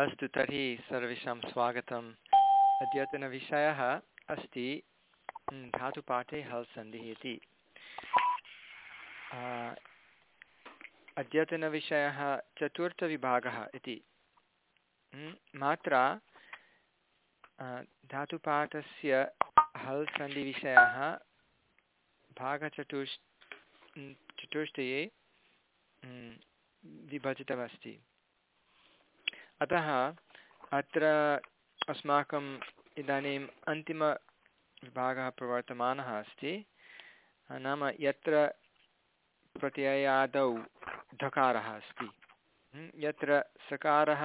अस्तु तर्हि सर्वेषां स्वागतम्। अद्यतनविषयः अस्ति धातुपाठे हल् सन्धिः इति। अद्यतनविषयः चतुर्थविभागः इति। मात्रा धातुपाठस्य हल् सन्धिविषयः भागचतुष् चतुष्टये विभजितमस्ति। अतः अत्र अस्माकम् इदानीम् अन्तिमविभागः प्रवर्तमानः अस्ति। नाम यत्र प्रत्ययादौ धकारः अस्ति। यत्र सकारः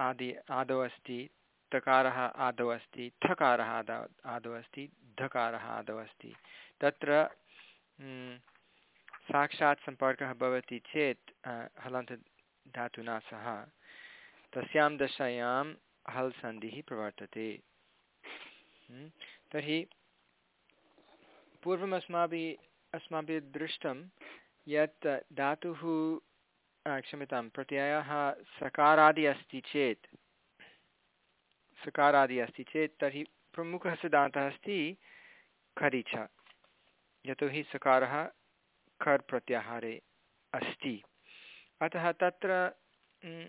आदि, आदौ अस्ति, तकारः आदौ अस्ति थकारः आदौ आदौ अस्ति, धकारः आदौ अस्ति। तत्र साक्षात् सम्पर्कः भवति चेत् हलन्तधातुना सह तस्यां दशायां हल् सन्धिः प्रवर्तते। हम्म, तर्हि पूर्वम् अस्माभिः अस्माभिः दृष्टं यत् धातुः क्षम्यतां प्रत्ययः सकारादि अस्ति चेत् सकारादि अस्ति चेत् तर्हि प्रमुखः सिद्धान्तः अस्ति खरिच। यतोहि सकारः खर् प्रत्याहारे अस्ति। अतः तत्र हम्म,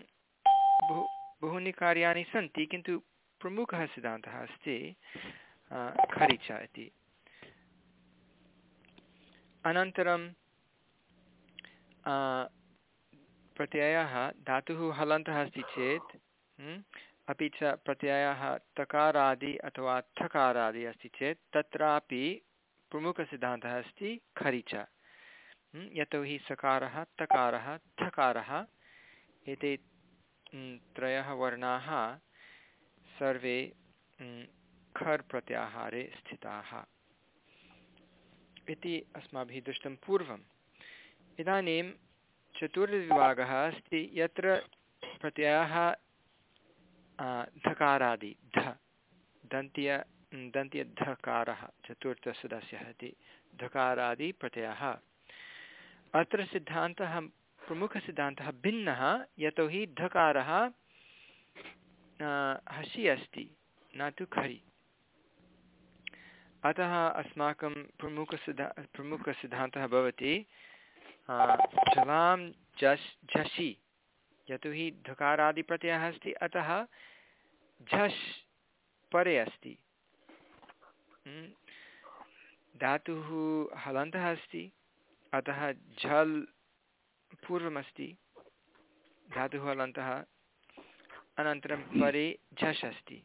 बहु, बहूनि कार्याणि सन्ति, किन्तु प्रमुखः सिद्धान्तः अस्ति खरिच इति। अनन्तरं प्रत्ययः धातुः हलन्तः अस्ति चेत् अपि च प्रत्ययः तकारादि अथवा थकारादि अस्ति चेत्, तत्रापि प्रमुखसिद्धान्तः अस्ति खरिच। यतोहि सकारः, तकारः, थकारः, एते त्रयः वर्णाः सर्वे खर् प्रत्याहारे स्थिताः। इति अस्माभिः दृष्टं पूर्वम्। इदानीं चतुर्थविभागः अस्ति, यत्र प्रत्ययः धकारादि, ध, दन्त्य दन्त्यधकारः, चतुर्थसदस्यः इति धकारादिप्रत्ययः अत्र सिद्धान्तः प्रमुखसिद्धान्तः भिन्नः, यतोहि धकारः हसि अस्ति, न तु खरि। अतः अस्माकं प्रमुखसिद्धा, प्रमुखसिद्धान्तः भवति जलां झस् झषि यतोहि धकारादिप्रत्ययः अस्ति, अतः झस् परे अस्ति। धातुः हलन्तः अस्ति, अतः झल् पूर्वमस्ति। धातुः हलन्तः अनन्तरं परे झस् अस्ति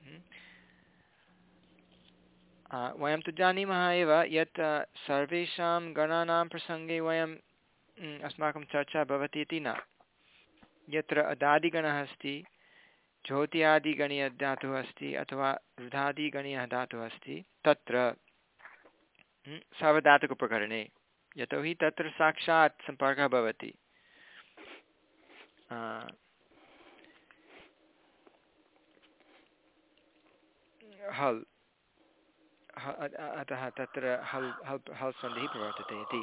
हम्म। वयं तु जानीमः एव यत् सर्वेषां गणानां प्रसङ्गे वयं अस्माकं चर्चा भवति इति न। यत्र अदादिगणः अस्ति ज्योत्यादिगणीयधातुः अस्ति, अथवा रुधादिगणीयः धातुः अस्ति, तत्र सार्वधातुकप्रकरणे यतोहि तत्र साक्षात् सम्पर्कः भवति। हल् अतः तत्र हल् हल् हल् सन्धिः प्रवर्तते इति।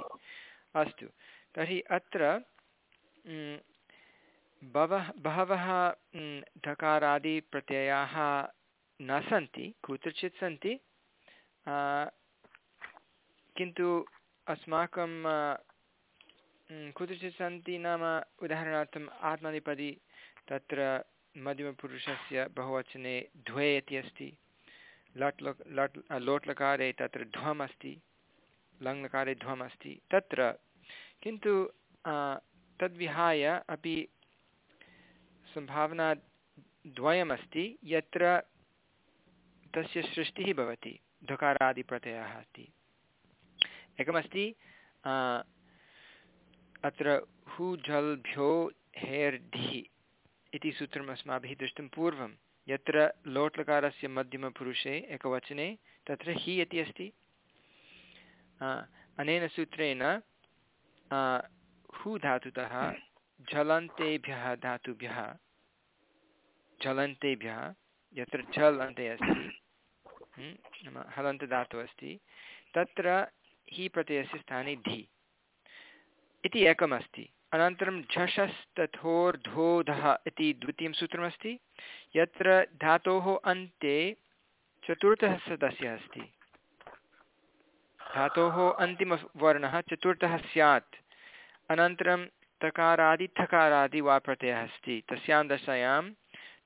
अस्तु, तर्हि अत्र बवः, बहवः धकारादिप्रत्ययाः न सन्ति, कुत्रचित् सन्ति। किन्तु अस्माकं कुत्रचित् सन्ति नाम उदाहरणार्थम् आत्मनिपदि तत्र मध्यमपुरुषस्य बहुवचने द्वे इति अस्ति, लट् लट् लट् लोट् लकारे तत्र ध्वम् अस्ति लङ् लकारे ध्वम् अस्ति, तत्र। किन्तु तद्विहाय अपि सम्भावना द्वयमस्ति, यत्र तस्य सृष्टिः भवति, धकारादिप्रत्ययः अस्ति। एकमस्ति अत्र हु झल् भ्यो हेर्धिः इति सूत्रम् अस्माभिः दृष्टं पूर्वं। यत्र लोट्लकारस्य मध्यमपुरुषे एकवचने, तत्र हि इति अस्ति। अनेन सूत्रेण हु धातुतः? झलन्तेभ्यः धातुभ्यः। झलन्तेभ्यः यत्र झल् अन्ते अस्ति। नाम हलन्तधातुः अस्ति। तत्र हि प्रत्ययस्य स्थाने धि। इति एकमस्ति। अनन्तरं झषस्तथोर्धोधः इति द्वितीयं सूत्रमस्ति। यत्र धातोः अन्ते चतुर्थः सदस्यः अस्ति। धातोः अन्तिमवर्णः चतुर्थः स्यात्। अनन्तरं तकारादि वा प्रत्ययः अस्ति। तस्यां दशायां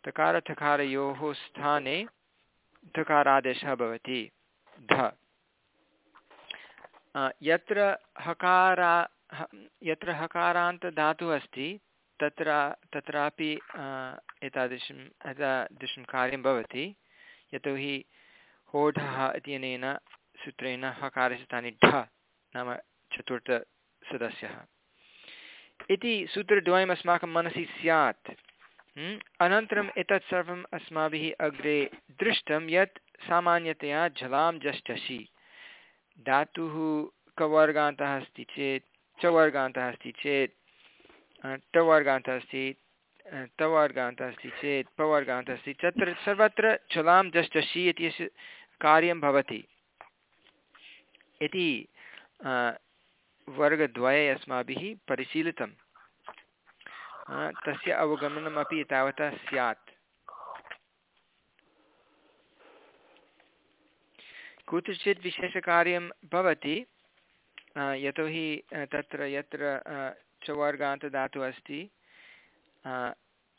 तकारथकारयोः स्थाने धकारादेशः भवति। ध। यत्र हकारा यत्र हकारान्तधातुः अस्ति, तत्र, तत्रापि एतादृशम् एतादृशं कार्यं भवति। यतोहि होढः इत्यनेन सूत्रेण हकारस्य स्थाने ढ नाम चतुर्थसदस्यः इति सूत्रद्वयम् अस्माकं मनसि स्यात्। अनन्तरम् एतत् सर्वम् अस्माभिः अग्रे दृष्टं यत् सामान्यतया झलां जष्टसि। धातुः कवर्गान्तः अस्ति चेत्, चवर्गान्तः अस्ति चेत् टवर्गान्तः अस्ति तवर्गान्तः अस्ति चेत्, पवर्गान्तः अस्ति तत्र सर्वत्र चलां जष्टसि इत्यस्य कार्यं भवति। इति वर्गद्वये अस्माभिः परिशीलितं तस्य अवगमनमपि तावता स्यात्। कुत्रचित् विशेषकार्यं भवति यतोहि तत्र यत्र चवर्गान्तदातुः अस्ति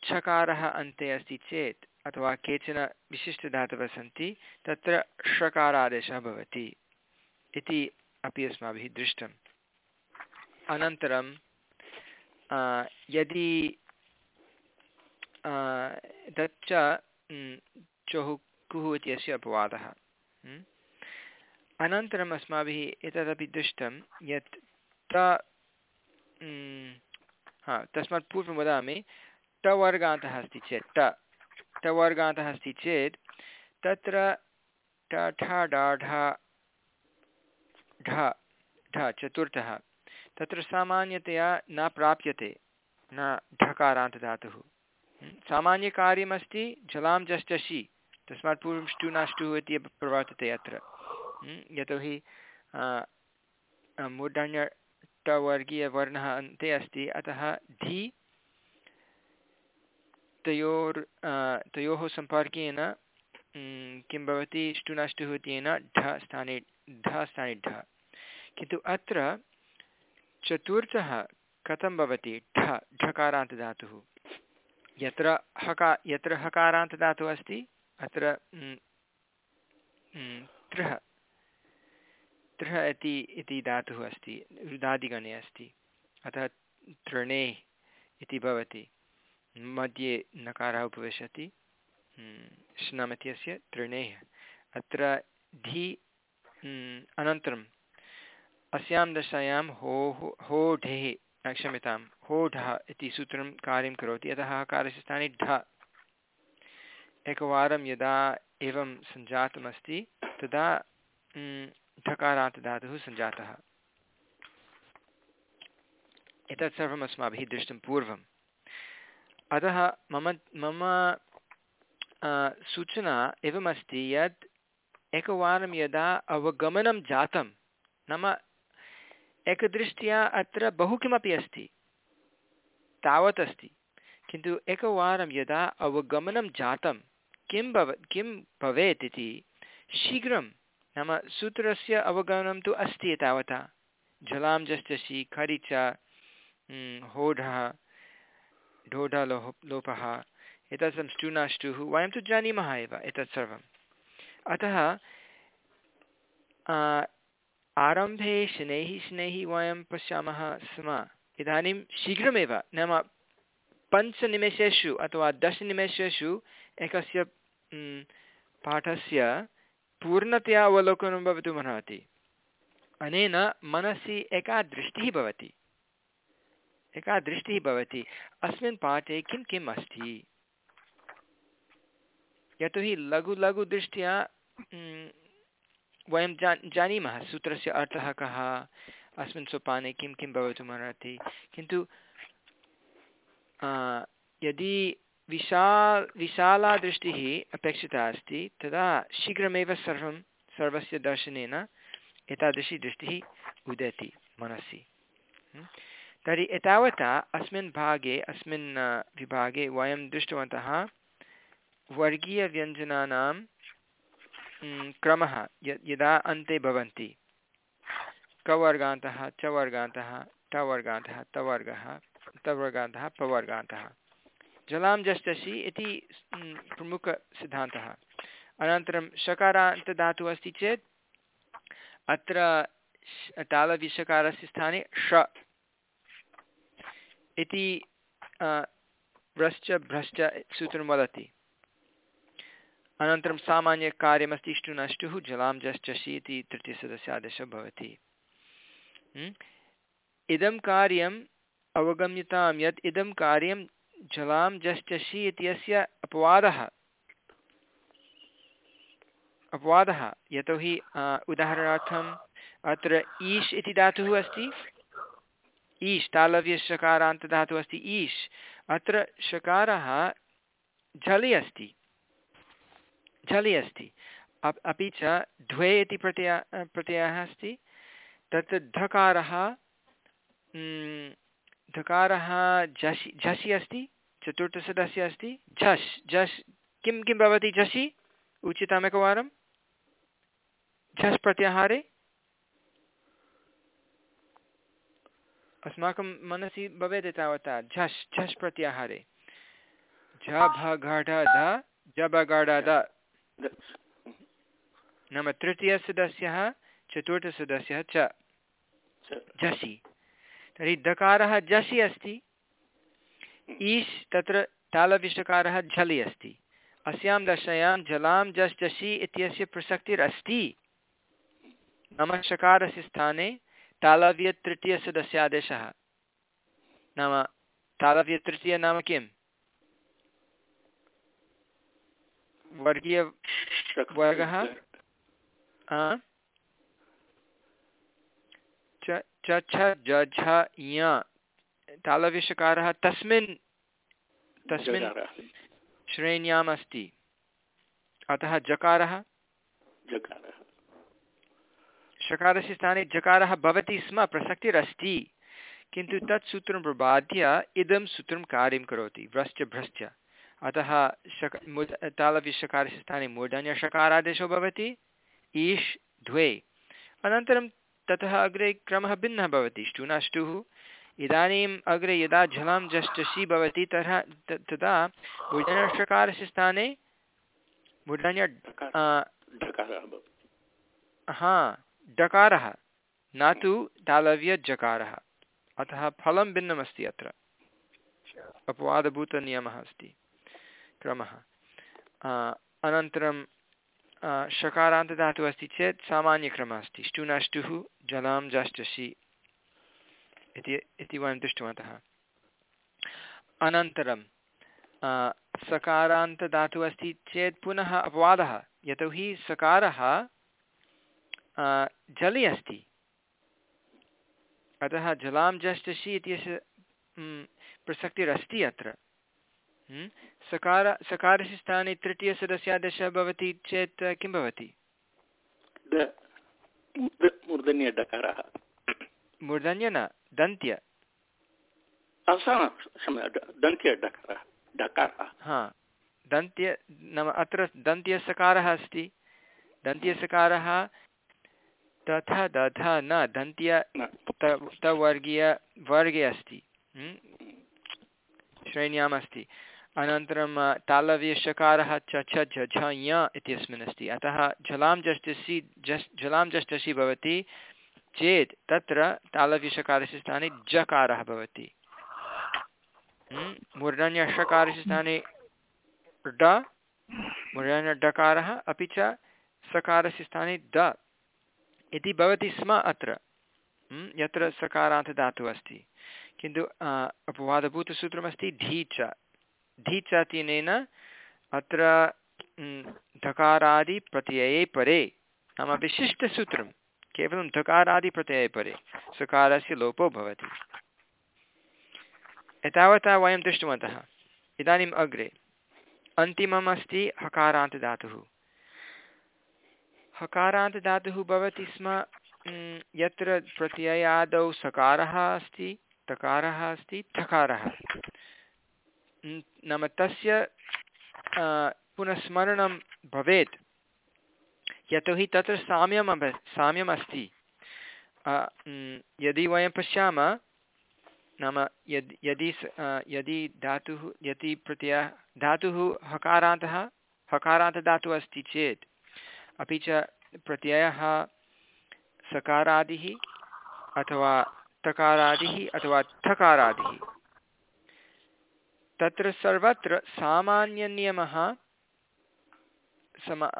छकारः अन्ते अस्ति चेत्, अथवा केचन विशिष्टधातवः सन्ति, तत्र षकारादेशः भवति इति अपि अस्माभिः दृष्टम्। अनन्तरं यदि तच्च चुः कुः इत्यस्य अपवादः अनन्तरम् अस्माभिः एतदपि दृष्टं यत् त हा, तस्मात् पूर्वं वदामि टवर्गान्तः अस्ति चेत् ट टवर्गान्तः अस्ति चेत्, तत्र ठ, ढ ढ चतुर्थः, तत्र सामान्यतया न प्राप्यते, न ढकारान्तधातुः सामान्यकार्यमस्ति, जलां जष्टसि तस्मात् पूर्वं ष्टु नाष्टुः इति प्रवर्तते अत्र। यतोहि मूर्धन्यटवर्गीयवर्णः अन्ते अस्ति। अतः धि तयोर् तयोः सम्पर्केन किं भवति ष्टुनाष्टुः इत्येन ढ स्थाने ढ स्थाने ढ। किन्तु अत्र चतुर्थः कथं भवति? ढ, ढकारान्तधातुः। यत्र हका, यत्र हकारान्तधातुः अस्ति, अत्र तृह तृह इति इति धातुः अस्ति रुदादिगणे अस्ति। अतः तृणे इति भवति। मध्ये नकारः उपविशति। श्नमत्यस्य तृणेः। अत्र धि अनन्तरं अस्यां दशायां होः, होढेः क्षम्यतां होढः इति सूत्रं कार्यं करोति। अतः हकारस्य स्थाने ढ। एकवारं यदा एवं सञ्जातमस्ति, तदा ढकारात् धातुः सञ्जातः एतत् सर्वम् अस्माभिः दृष्टं पूर्वम्। अतः मम मम सूचना एवमस्ति यत् एकवारं यदा अवगमनं जातं, नाम एकदृष्ट्या अत्र बहु किमपि अस्ति, तावत् अस्ति। किन्तु एकवारं यदा अवगमनं जातं, किं भव, किं भवेत् इति शीघ्रं नाम सूत्रस्य अवगमनं तु अस्ति तावता झलां जस्टसि खरि च होढः ढोढलोः लोपः सर्वं स्टुनाष्टुः वयं तु जानीमः एव एतत् सर्वम् अतः आरम्भे शनैः शनैः वयं पश्यामः स्म। इदानीं शीघ्रमेव नाम पञ्चनिमेषेषु अथवा दशनिमेषेषु एकस्य पाठस्य पूर्णतया अवलोकनं भवितुमर्हति अनेन मनसि एका दृष्टिः भवति। एका दृष्टिः भवति। अस्मिन् पाठे किं किम् अस्ति? यतोहि लघु लघुदृष्ट्या वयं जा, जानीमः सूत्रस्य अर्थः कः, अस्मिन् सोपाने किं किं भवितुमर्हति किन्तु यदि विशाल विशाला दृष्टिः अपेक्षिता अस्ति, तदा शीघ्रमेव सर्वं, सर्वस्य दर्शनेन एतादृशी दृष्टिः उदेति मनसि। तर्हि एतावता अस्मिन् भागे, अस्मिन् विभागे वयं दृष्टवन्तः वर्गीयव्यञ्जनानां क्रमः यदा अन्ते भवन्ति। कवर्गान्तः, चवर्गान्तः, टवर्गान्तः, तवर्गः, तवर्गान्तः, पवर्गान्तः। जलां जष्टसि इति प्रमुखसिद्धान्तः। अनन्तरं शकारान्तदातुः अस्ति चेत्, अत्र तालविषकारस्य स्थाने ष इति व्रश्च भ्रश्च सूत्रं वदति। अनन्तरं सामान्यकार्यमस्ति इष्टुनष्टुः जलां जश्चषि इति तृतीयसदस्यादेशः भवति। इदं कार्यम् अवगम्यतां यत् इदं कार्यं जलां जश्चषि इत्यस्य अपवादः। अपवादः, यतोहि उदाहरणार्थम्, अत्र ईश् इति धातुः अस्ति। ईश् तालव्यशकारान्तधातुः अस्ति। ईश्, अत्र शकारः झलि अस्ति। झलि अस्ति। अपि च द्वे इति प्रत्यय, प्रत्ययः अस्ति। तत् धकारः धकारः झसि झसि अस्ति चतुर्थसदस्य अस्ति झस् झस् किं किं भवति झसि? उचितमेकवारं। झस् प्रत्याहारे। अस्माकं मनसि भवेत् तावता झस् झस् प्रत्याहारे। झ भ ध नाम तृतीयसदस्यः चतुर्थसदस्यः च। झसि। तर्हि दकारः झसि अस्ति ईश् तत्र तालविषकारः झलि अस्ति। अस्यां दशायां जलां जस् जसि इत्यस्य प्रसक्तिरस्ति। नाम शकारस्य स्थाने तालव्यतृतीयसदस्यादेशः। नाम तालव्यतृतीय नाम किं वर्गीयवर्गः च छ ज झ य तालव्यषकारः तस्मिन् तस्मिन् श्रेण्याम् अस्ति। अतः जकारः। शकारस्य स्थाने जकारः भवति स्म प्रसक्तिरस्ति। किन्तु तत् सूत्रं प्रबाद्य इदं सूत्रं कार्यं करोति व्रश्च भ्रश्च। अतः शक मुद् तालविशकारस्य स्थाने मूर्धन्यषकारादेशो भवति। ईश् द्वे। अनन्तरं ततः अग्रे क्रमः भिन्नः भवति। ष्टुनाष्टुः। इदानीम् अग्रे यदा झलां जष्टसि भवति तथा तदा मूर्धन्यषकारस्य स्थाने मूर्धन्य हा डकारः। न तु तालव्यजकारः अतः फलं भिन्नमस्ति अत्र। अपवादभूतनियमः अस्ति। क्रमः। अनन्तरं शकारान्तदातुः अस्ति चेत् सामान्यक्रमः अस्ति। ष्टुनष्टुः जलां जाष्टसि इति इति वयं दृष्टवन्तः। अनन्तरं सकारान्तदातुः अस्ति चेत् पुनः अपवादः। यतोहि सकारः जलि अस्ति। अतः जलां जष्टसि इत्यस्य प्रसक्तिरस्ति अत्र। सकार सकारस्य स्थाने तृतीयसदस्यादशः भवति चेत् किं भवति? मूर्धन्य न दन्त्य। हा दन्त्य नाम अत्र दन्त्यसकारः अस्ति। दन्त्यसकारः तथा दधा न दन्त्य तवर्गीय वर्गे अस्ति। श्रेण्याम् अस्ति। अनन्तरं तालव्यषकारः च छ झ य इत्यस्मिन् अस्ति। अतः झलां जष्टसि जस् झलां जष्टसि भवति, चेत् तत्र तालव्यषकारस्य स्थाने जकारः भवति। मूर्धन्यषकारस्य स्थाने ड मूर्धन्यडकारः अपि च सकारस्य स्थाने द इति भवति स्म अत्र। यत्र सकारान्तदातुः अस्ति। किन्तु अपवादभूतसूत्रमस्ति धी च। धी च इत्यनेन अत्र धकारादिप्रत्यये परे। नाम विशिष्टसूत्रं। केवलं धकारादिप्रत्यये परे। सकारस्य लोपो भवति। एतावता वयं दृष्टवन्तः। इदानीम् अग्रे। अन्तिमम् अस्ति हकारान्तदातुः। हकारान्तदातुः भवति स्म यत्र प्रत्ययादौ सकारः अस्ति, तकारः अस्ति ठकारः नाम तस्य पुनः स्मरणं भवेत्। यतोहि तत्र साम्यम् अभ साम्यम् अस्ति यदि वयं पश्यामः, नाम यद्, यदि यदि धातुः, यदि प्रत्ययः, धातुः हकारान्तः, हकारान्तधातुः अस्ति चेत्, अपि च प्रत्ययः सकारादिः अथवा तकारादिः अथवा ठकारादिः तत्र सर्वत्र सामान्यनियमः समा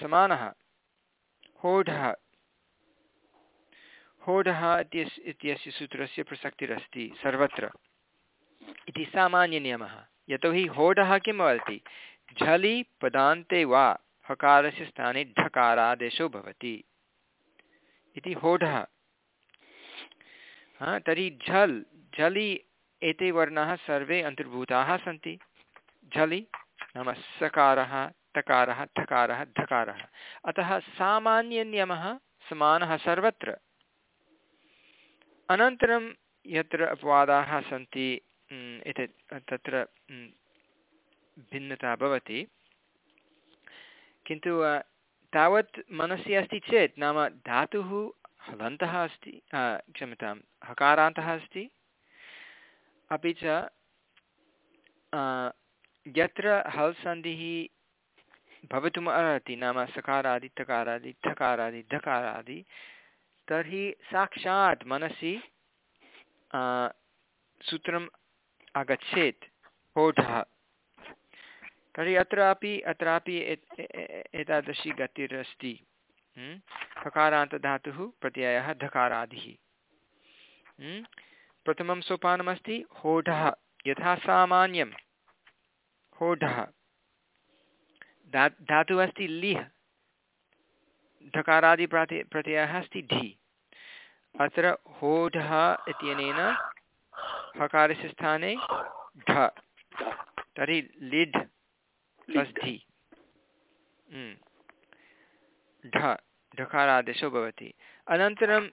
समानः। होढः। होढः इत्यस्य इत्यस्य सूत्रस्य प्रसक्तिरस्ति, सर्वत्र। इति सामान्यनियमः। यतोहि होढः किं वदति झलि पदान्ते वा, हकारस्य स्थाने ढकारादेशो भवति। इति होढः। तर्हि झल्, झलि एते वर्णाः सर्वे अन्तर्भूताः सन्ति। झलि, नाम सकारः, तकारः ठकारः धकारः। अतः सामान्यनियमः समानः सर्वत्र। अनन्तरं यत्र अपवादाः सन्ति एतत् तत्र भिन्नता भवति। किन्तु तावत् मनसि अस्ति चेत् नाम धातुः हलन्तः अस्ति क्षम्यतां हकारान्तः अस्ति। अपि च यत्र हल् सन्धिः भवितुम् अर्हति नाम सकारादि तकारादि ठकारादि धकारादि तर्हि साक्षात् मनसि सूत्रम् आगच्छेत् होढः तर्हि अत्रापि अत्रापि एतादृशी गतिरस्ति। हकारान्तधातुः प्रत्ययः धकारादिः। प्रथमं सोपानमस्ति होढः यथा सामान्यं। होढः। धा धातुः अस्ति लिह्। धकारादिप्रति प्रत्ययः अस्ति ढि। अत्र होढः इत्यनेन हकारस्य स्थाने ढ। तर्हि लिढ् प्लस् धि ढ ढकारादेशो भवति। अनन्तरं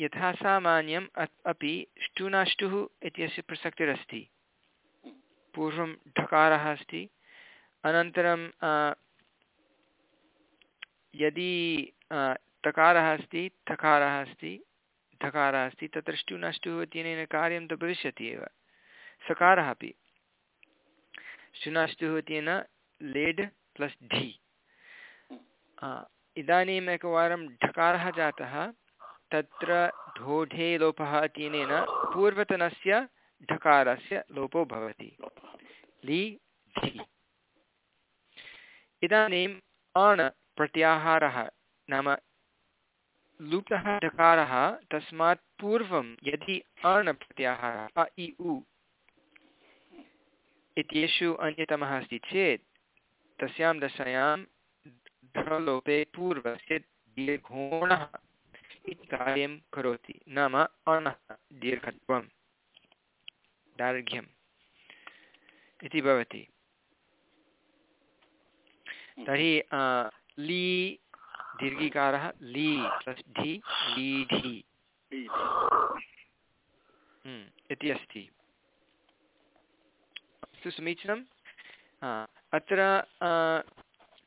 यथा सामान्यम् अपि ष्टुनाष्टुः इत्यस्य प्रसक्तिरस्ति। पूर्वं ढकारः अस्ति। अनन्तरं यदि तकारः अस्ति, थकारः अस्ति, धकारः अस्ति, तत्र ष्टु नष्टुः इत्यनेन कार्यं तु भविष्यति एव। सकारः अपि। ष्टुनाष्टुः इत्यनेन लेड् प्लस् ढि। इदानीम् एकवारं ढकारः जातः। तत्र ढोढे लोपः इत्यनेन पूर्वतनस्य ढकारस्य लोपो भवति। लि, धि। इदानीम् अण् प्रत्याहारः नाम लुटः डकारः तस्मात् पूर्वं यदि अण् प्रत्याहारः अ, इ, उ इत्येषु अन्यतमः अस्ति चेत् तस्यां दशायां धलोपे पूर्वस्य दीर्घोणः इति कार्यं करोति। नाम अणः दीर्घत्वं दैर्घ्यम् इति भवति। तर्हि ली दीर्घिकारः ली प्लस् ढि लीढि इति अस्ति। अस्तु समीचीनम्। अत्र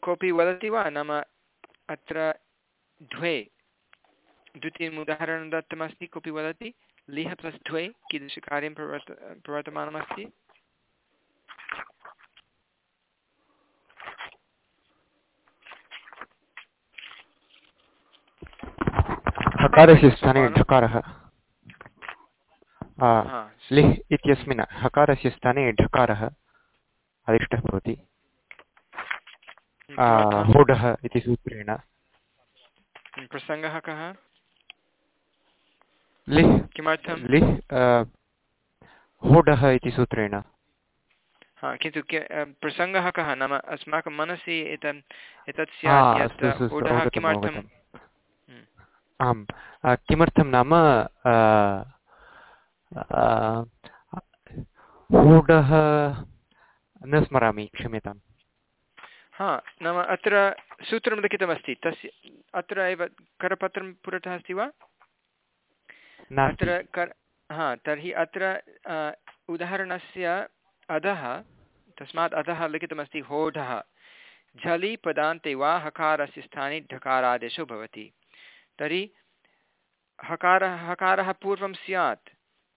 कोऽपि वदति वा? नाम अत्र द्वे द्वितीयम् उदाहरणं दत्तमस्ति कोऽपि वदति? लिह प्लस् द्वे कीदृशकार्यं प्रवर्त प्रवर्तमानमस्ति? हकारस्य स्थाने ढकारः। लिह् इत्यस्मिन् हकारस्य स्थाने ढकारः आदिष्टः भवति। होढः इति सूत्रेण। प्रसङ्गः कः? लिह् किमर्थं लिह् होढः इति सूत्रेण। हा किन्तु प्रसङ्गः कः? नाम अस्माकं मनसि एतत् एतत् स्यात् यत् किमर्थं आम् किमर्थं नाम ऊढः न स्मरामि क्षम्यताम्। हा नाम अत्र सूत्रं लिखितमस्ति तस्य अत्र एव करपत्रं पुरतः अस्ति वा? अत्र कर्, हा, तर्हि अत्र उदाहरणस्य अधः, तस्मात् अधः लिखितमस्ति होढः, झलि पदान्ते वा हकारस्य स्थाने ढकारादेशो भवति। तर्हि हकारः हकारः पूर्वं स्यात्,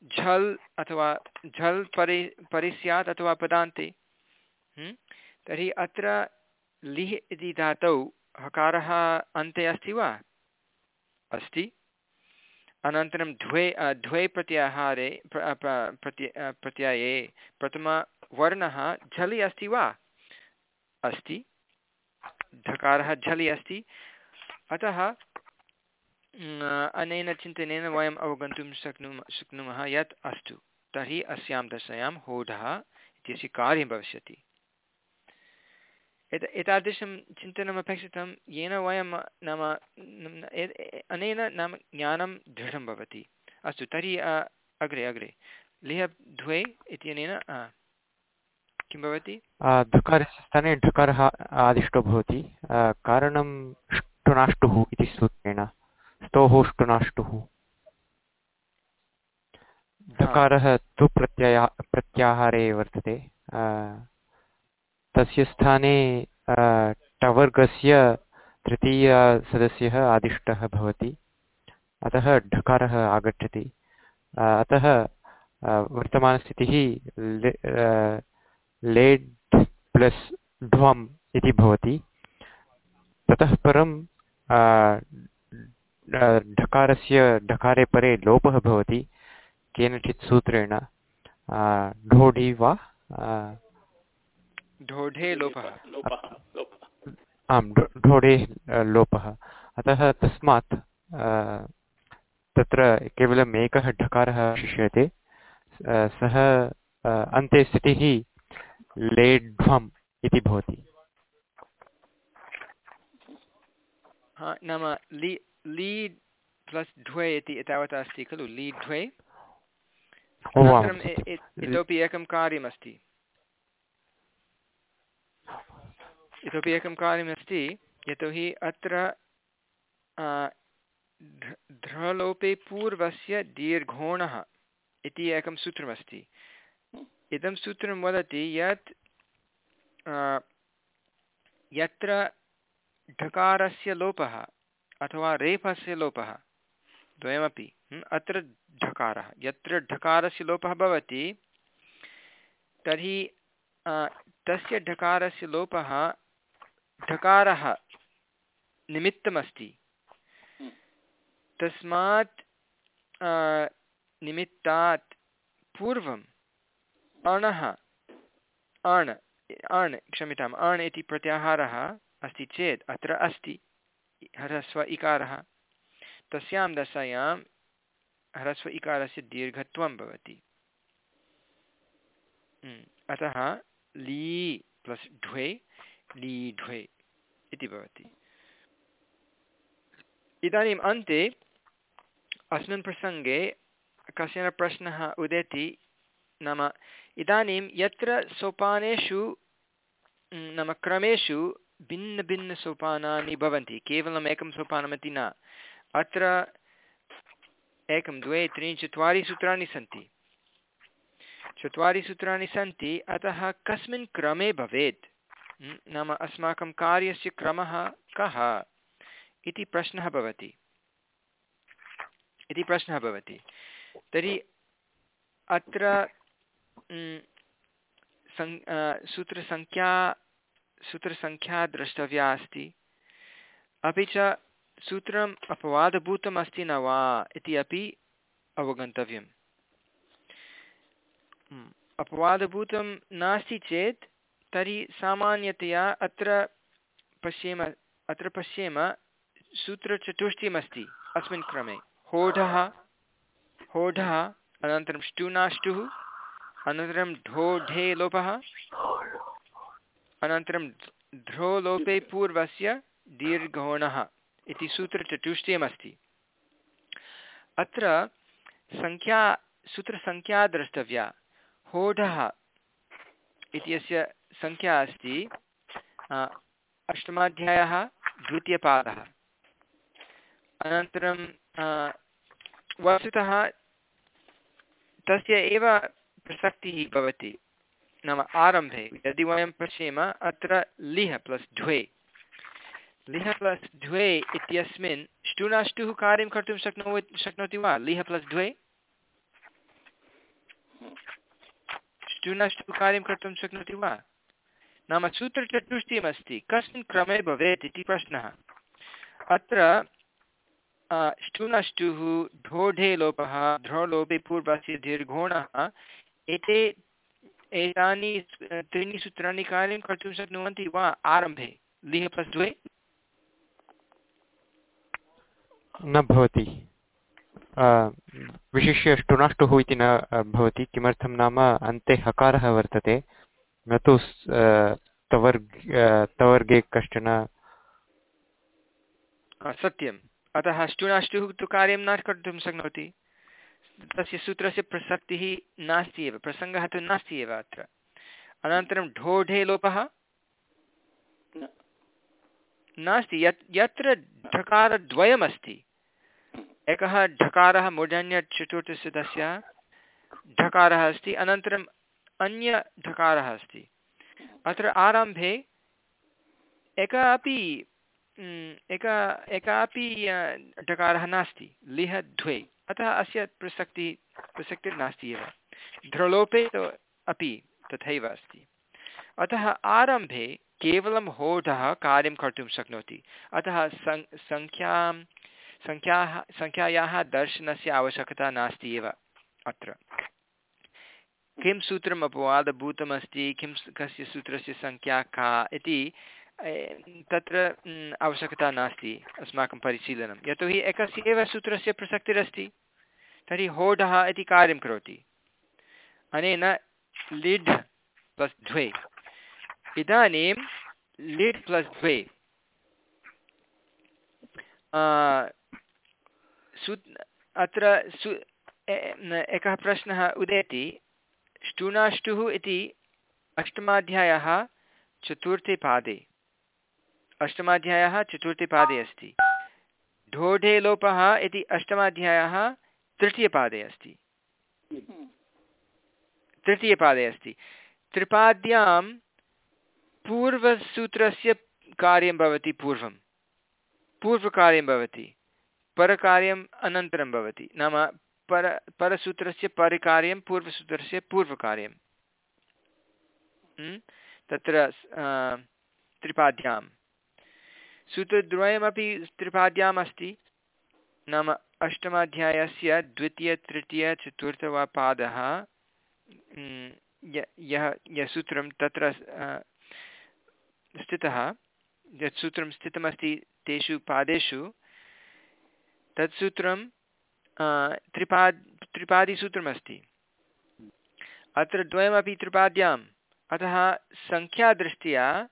झल् अथवा, झल् परि परि स्यात् अथवा पदान्ते। हं? तर्हि अत्र लिह् इति धातौ हकारः अन्ते अस्ति वा? अस्ति। अनन्तरं द्वे द्वे प्रत्याहारे, प्र- प्र- प्रत्य प्रत्यये प्रथमवर्णः झलि अस्ति वा? अस्ति। ढकारः झलि अस्ति। अतः अनेन चिन्तनेन वयम् अवगन्तुं शक्नुमः शक्नुमः यत् अस्तु। तर्हि अस्यां दशायां होढः इत्यस्य कार्यं भविष्यति। एत एतादृशं चिन्तनम् अपेक्षितं येन वयं नाम अनेन नाम ज्ञानं दृढं भवति। अस्तु तर्हि अग्रे अग्रे। लिह द्वे इत्यनेन किं भवति? आ, धकारस्य स्थाने ढकारः आदिष्टो भवति। कारणं ष्टुनाष्टुः इति सूत्रेण। स्तोः ष्टुनाष्टुः। धकारः तु प्रत्यया प्रत्याहारे वर्तते। तस्य स्थाने टवर्गस्य तृतीयसदस्यः आदिष्टः भवति। अतः ढकारः आगच्छति। अतः वर्तमानस्थितिः लेड् प्लस् ध्वम् इति भवति। ततः परं ढकारस्य, ढकारे परे लोपः भवति, केनचित् सूत्रेण। ढोढि वा ढोढे लोपः। आम् ढो- ढोढे लोपः। अतः तस्मात् तत्र केवलम् एकः ढकारः शिष्यते। सः अन्ते स्थितिः लेढ्वम् इति भवति। हा नाम लि लीड् प्लस् ढ्वे इति एतावता अस्ति खलु लीड् ढ्वे। इतोपि एकं कार्यमस्ति। इतोपि एकं कार्यमस्ति, यतोहि अत्र ध्रलोपे पूर्वस्य दीर्घोणः इति एकं सूत्रमस्ति। इदं सूत्रं वदति यत् यत्र ढकारस्य लोपः अथवा रेफस्य लोपः, द्वयमपि अत्र ढकारः, यत्र ढकारस्य लोपः भवति, तर्हि तस्य ढकारस्य लोपः ढकारः निमित्तमस्ति। तस्मात् आ, निमित्तात् पूर्वम् अणः अण् अण् क्षम्यताम् अण् इति प्रत्याहारः अस्ति चेत् अत्र अस्ति ह्रस्व इकारः। तस्यां दशायां ह्रस्व इकारस्य दीर्घत्वं भवति। हम्म, अतः ली प्लस् ढ्वे ली ढ्वे इति भवति। इदानीम् अन्ते अस्मिन् प्रसङ्गे कश्चन प्रश्नः उदेति नाम इदानीं यत्र सोपानेषु नाम क्रमेषु भिन्नभिन्नसोपानानि भवन्ति, केवलम् एकं सोपानमिति न, अत्र एकं, द्वे, त्रीणि, चत्वारि सूत्राणि सन्ति। चत्वारि सूत्राणि सन्ति, अतः कस्मिन् क्रमे भवेत्। नाम अस्माकं कार्यस्य क्रमः कः? इति प्रश्नः भवति। इति प्रश्नः भवति। तर्हि अत्र सङ् सूत्रसङ्ख्या सूत्रसङ्ख्या द्रष्टव्या अस्ति। अपि च सूत्रम् अपवादभूतम् अस्ति न वा इति अपि अवगन्तव्यम्। अपवादभूतं नास्ति चेत् तर्हि सामान्यतया अत्र पश्येम अत्र पश्येम सूत्रचतुष्टयमस्ति अस्मिन् क्रमे। होढः होढः, अनन्तरं ष्टुनाष्टुः, अनन्तरं ढोढे लोपः अनन्तरं ध्रोलोपे पूर्वस्य दीर्घोणः इति सूत्रचतुष्टयमस्ति। अत्र सङ्ख्या सूत्रसङ्ख्या द्रष्टव्या। होढः इत्यस्य सङ्ख्या अस्ति अष्टमाध्यायः द्वितीयपादः। अनन्तरं वस्तुतः तस्य एव प्रसक्तिः भवति, नाम आरम्भे। यदि वयं पश्येम, अत्र लिह प्लस् द्वे लिह प्लस् द्वे इत्यस्मिन् ष्टुनाष्टुः कार्यं कर्तुं शक्नो शक्नोति वा? लिह प्लस् द्वे ष्टुनाष्टुः कार्यं कर्तुं शक्नोति वा? नाम सूत्रचतुष्टयमस्ति। कस्मिन् क्रमे भवेत् इति प्रश्नः। अत्र ष्टुनष्टुः, ढोढे लोपः, ध्रोलोपे पूर्वस्य दीर्घोणः, एते, एतानि त्रीणि सूत्राणि कार्यं कर्तुं शक्नुवन्ति वा आरम्भे? लिह न भवति। विशिष्य ष्टुनाष्टुः इति न भवति। किमर्थं नाम अन्ते हकारः वर्तते। न तु तवर्ग तवर्गे कश्चन सत्यम्। अतः ष्टुनाष्टुः तु कार्यं न कर्तुं शक्नोति। तस्य सूत्रस्य प्रसक्तिः नास्ति एव प्रसङ्गः तु नास्ति एव अत्र। अनन्तरं ढोढे लोपः? नास्ति। यत् यत्र ढकारद्वयमस्ति। एकः ढकारः मूर्धन्यचतुर्थस्य तस्य ढकारः अस्ति। अनन्तरम् अन्य ढकारः अस्ति। अत्र आरम्भे एकः अपि एका, एकापि ढकारः नास्ति। लिह द्वे। अतः अस्य प्रसक्तिः प्रसक्तिर्नास्ति एव। ध्रलोपे अपि तथैव अस्ति। अतः आरम्भे केवलं होढः कार्यं कर्तुं शक्नोति। अतः सङ् सङ्ख्यां सङ्ख्याः, सङ्ख्यायाः दर्शनस्य आवश्यकता नास्ति एव अत्र। किं सूत्रम् अपवादभूतमस्ति? किं कस्य सूत्रस्य सङ्ख्या का? इति तत्र आवश्यकता नास्ति अस्माकं परिशीलनं। यतोहि एकस्य एव सूत्रस्य प्रसक्तिरस्ति, तर्हि होढः इति कार्यं करोति। अनेन लिड् प्लस् द्वे। इदानीं लिड् प्लस् द्वे। सु अत्र सु एकः प्रश्नः उदेति। ष्टुनाष्टुः इति अष्टमाध्यायः चतुर्थे पादे अष्टमाध्यायः चतुर्थे पादे अस्ति। ढोढे लोपः इति अष्टमाध्यायः तृतीयपादे अस्ति। तृतीयपादे अस्ति। त्रिपाद्यां पूर्वसूत्रस्य कार्यं भवति पूर्वं। पूर्वकार्यं भवति। परकार्यम् अनन्तरं भवति। नाम पर, परसूत्रस्य परिकार्यं, पूर्वसूत्रस्य पूर्वकार्यं। तत्र त्रिपाद्यां। सूत्रद्वयमपि त्रिपाद्याम् अस्ति नाम अष्टमाध्यायस्य द्वितीयतृतीयचतुर्थ वा पादः। यः यः सूत्रं तत्र स्थितः। यत् सूत्रं स्थितमस्ति तेषु पादेषु। तत् त्रिपाद् त्रिपादिसूत्रमस्ति। अत्र द्वयमपि त्रिपाद्याम्। अतः सङ्ख्यादृष्ट्या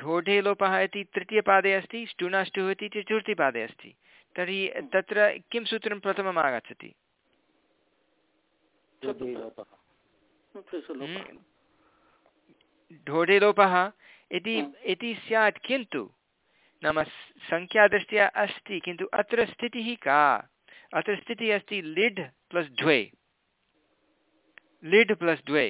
ढोढे लोपः इति तृतीयपादे अस्ति स्टुनाष्टुः इति चतुर्थीपादे अस्ति। तर्हि तत्र किं सूत्रं प्रथमम् आगच्छति? ढोढे लोपः इति इति स्यात् किन्तु नाम सङ्ख्यादृष्ट्या अस्ति किन्तु अत्र स्थितिः का? अत्र स्थितिः अस्ति लिड् प्लस् द्वे। लिड् प्लस् द्वे।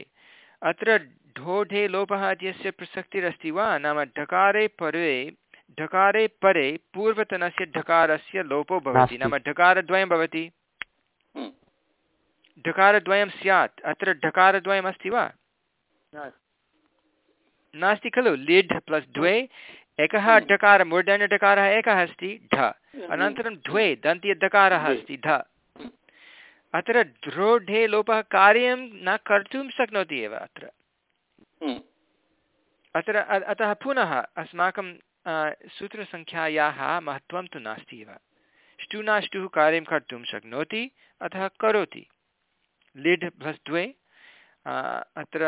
अत्र ढोढे लोपः इत्यस्य प्रसक्तिरस्ति वा? नाम ढकारे परे ढकारे परे पूर्वतनस्य ढकारस्य लोपो भवति। नाम ढकारद्वयं भवति। ढकारद्वयं स्यात्। अत्र ढकारद्वयम् अस्ति वा नास्ति खलु। लिड् प्लस् द्वे। एकः हम्म। ढकार मूर्धन्यढकारः एकः अस्ति ढ। हम्म। अनन्तरं द्वे दन्त्यडकारः अस्ति ध अत्र द्रोढे लोपः कार्यं न कर्तुं शक्नोति एव अत्र। अत्र अतः पुनः अस्माकं सूत्रसङ्ख्यायाः महत्त्वं तु नास्ति एव। ष्टुनाष्टुः कार्यं कर्तुं शक्नोति अतः करोति। लिड् प्लस् द्वे अत्र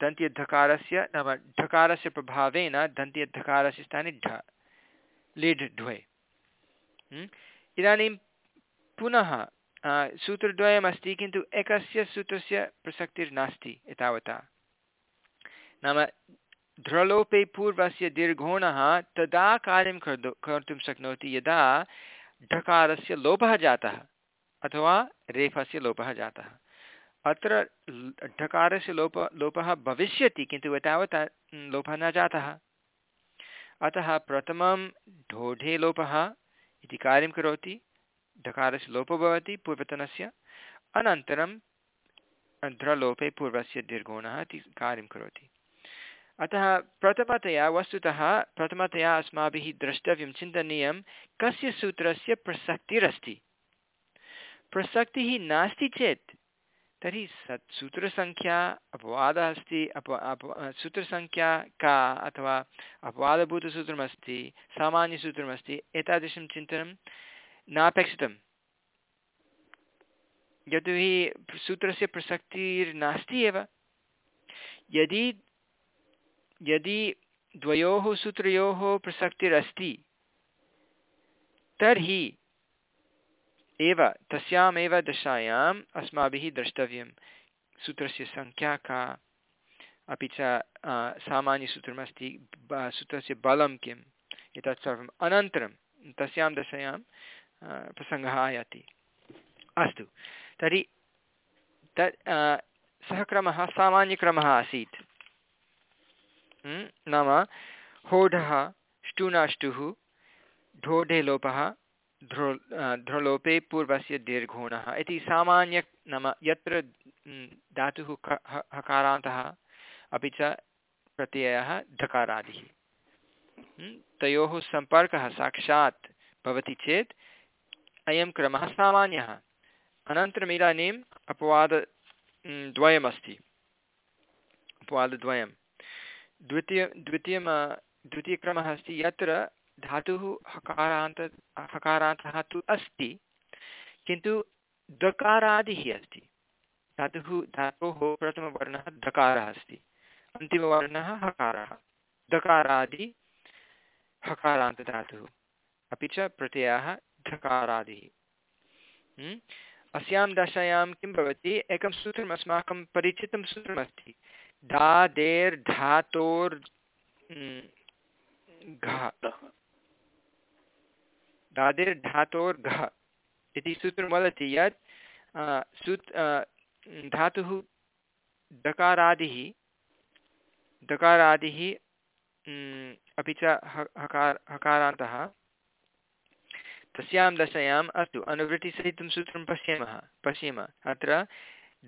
दन्त्यधकारस्य नाम ढकारस्य प्रभावेन दन्त्यधकारस्य स्थाने ढ, लिड् द्वे। इदानीं पुनः सूत्रद्वयमस्ति, किन्तु एकस्य सूत्रस्य प्रसक्तिर्नास्ति एतावता। नाम ध्रलोपे पूर्वस्य दीर्घोणः तदा कार्यं कर्तु, कर्तुं शक्नोति यदा ढकारस्य लोपः जातः, अथवा रेफस्य लोपः जातः। अत्र ढकारस्य लोप, लोपः भविष्यति, किन्तु एतावत् लोपः न जातः। अतः प्रथमं ढोढे लोपः इति कार्यं करोति, ढकारस्य लोपो भवति पूर्वतनस्य, अनन्तरं ध्रलोपे पूर्वस्य दीर्घोणः इति कार्यं करोति। अतः प्रथमतया वस्तुतः, प्रथमतया अस्माभिः द्रष्टव्यं चिन्तनीयं, कस्य सूत्रस्य प्रसक्तिरस्ति। प्रसक्तिः नास्ति चेत् तर्हि सत् सूत्रसङ्ख्या अपवादः अस्ति अप अप सूत्रसङ्ख्या का अथवा अपवादभूतसूत्रमस्ति, सामान्यसूत्रमस्ति, एतादृशं चिन्तनं नापेक्षितं यतोहि सूत्रस्य प्रसक्तिर्नास्ति एव। यदि यदि द्वयोः सूत्रयोः प्रसक्तिरस्ति, तर्हि एव तस्यामेव दशायाम् अस्माभिः द्रष्टव्यं सूत्रस्य सङ्ख्या का अपि च सामान्यसूत्रमस्ति सूत्रस्य बलं किम् एतत् सर्वम् अनन्तरं तस्यां दशायां प्रसङ्गः आयाति अस्तु तर्हि तत् सः क्रमः सामान्यक्रमः आसीत् नाम होढः ष्टुनाष्टुः ढोढे लोपः ध्रो ध्रलोपे पूर्वस्य दीर्घोणः। इति सामान्य नाम यत्र धातुः हकारान्तः, अपि च प्रत्ययः धकारादिः तयोः सम्पर्कः साक्षात् भवति चेत् अयं क्रमः सामान्यः। अनन्तरम् इदानीम् अपवाद द्वयमस्ति। अपवादद्वयं। द्वितीय द्वितीयं द्वितीयक्रमः अस्ति यत्र धातुः हकारान्त हकारान्तः तु अस्ति, किन्तु दकारादिः अस्ति। धातुः, धातोः प्रथमवर्णः दकारः अस्ति, अन्तिमवर्णः हकारः दकारादि हकारान्तधातुः। अपि च प्रत्ययः धकारादिः हम्म? अस्यां दशायां किं भवति? एकं सूत्रम् अस्माकं परिचितं सूत्रमस्ति दादेर्धातोर् घः। दादिर्धातोर्घः इति सूत्रं वदति यत् सूत् धातुः दकारादिः दकारादिः अपि च हकार, हकारान्तः। तस्यां दशायाम् अस्तु, अनुवृत्तिसहितं सूत्रं पश्यामः, पश्येम। अत्र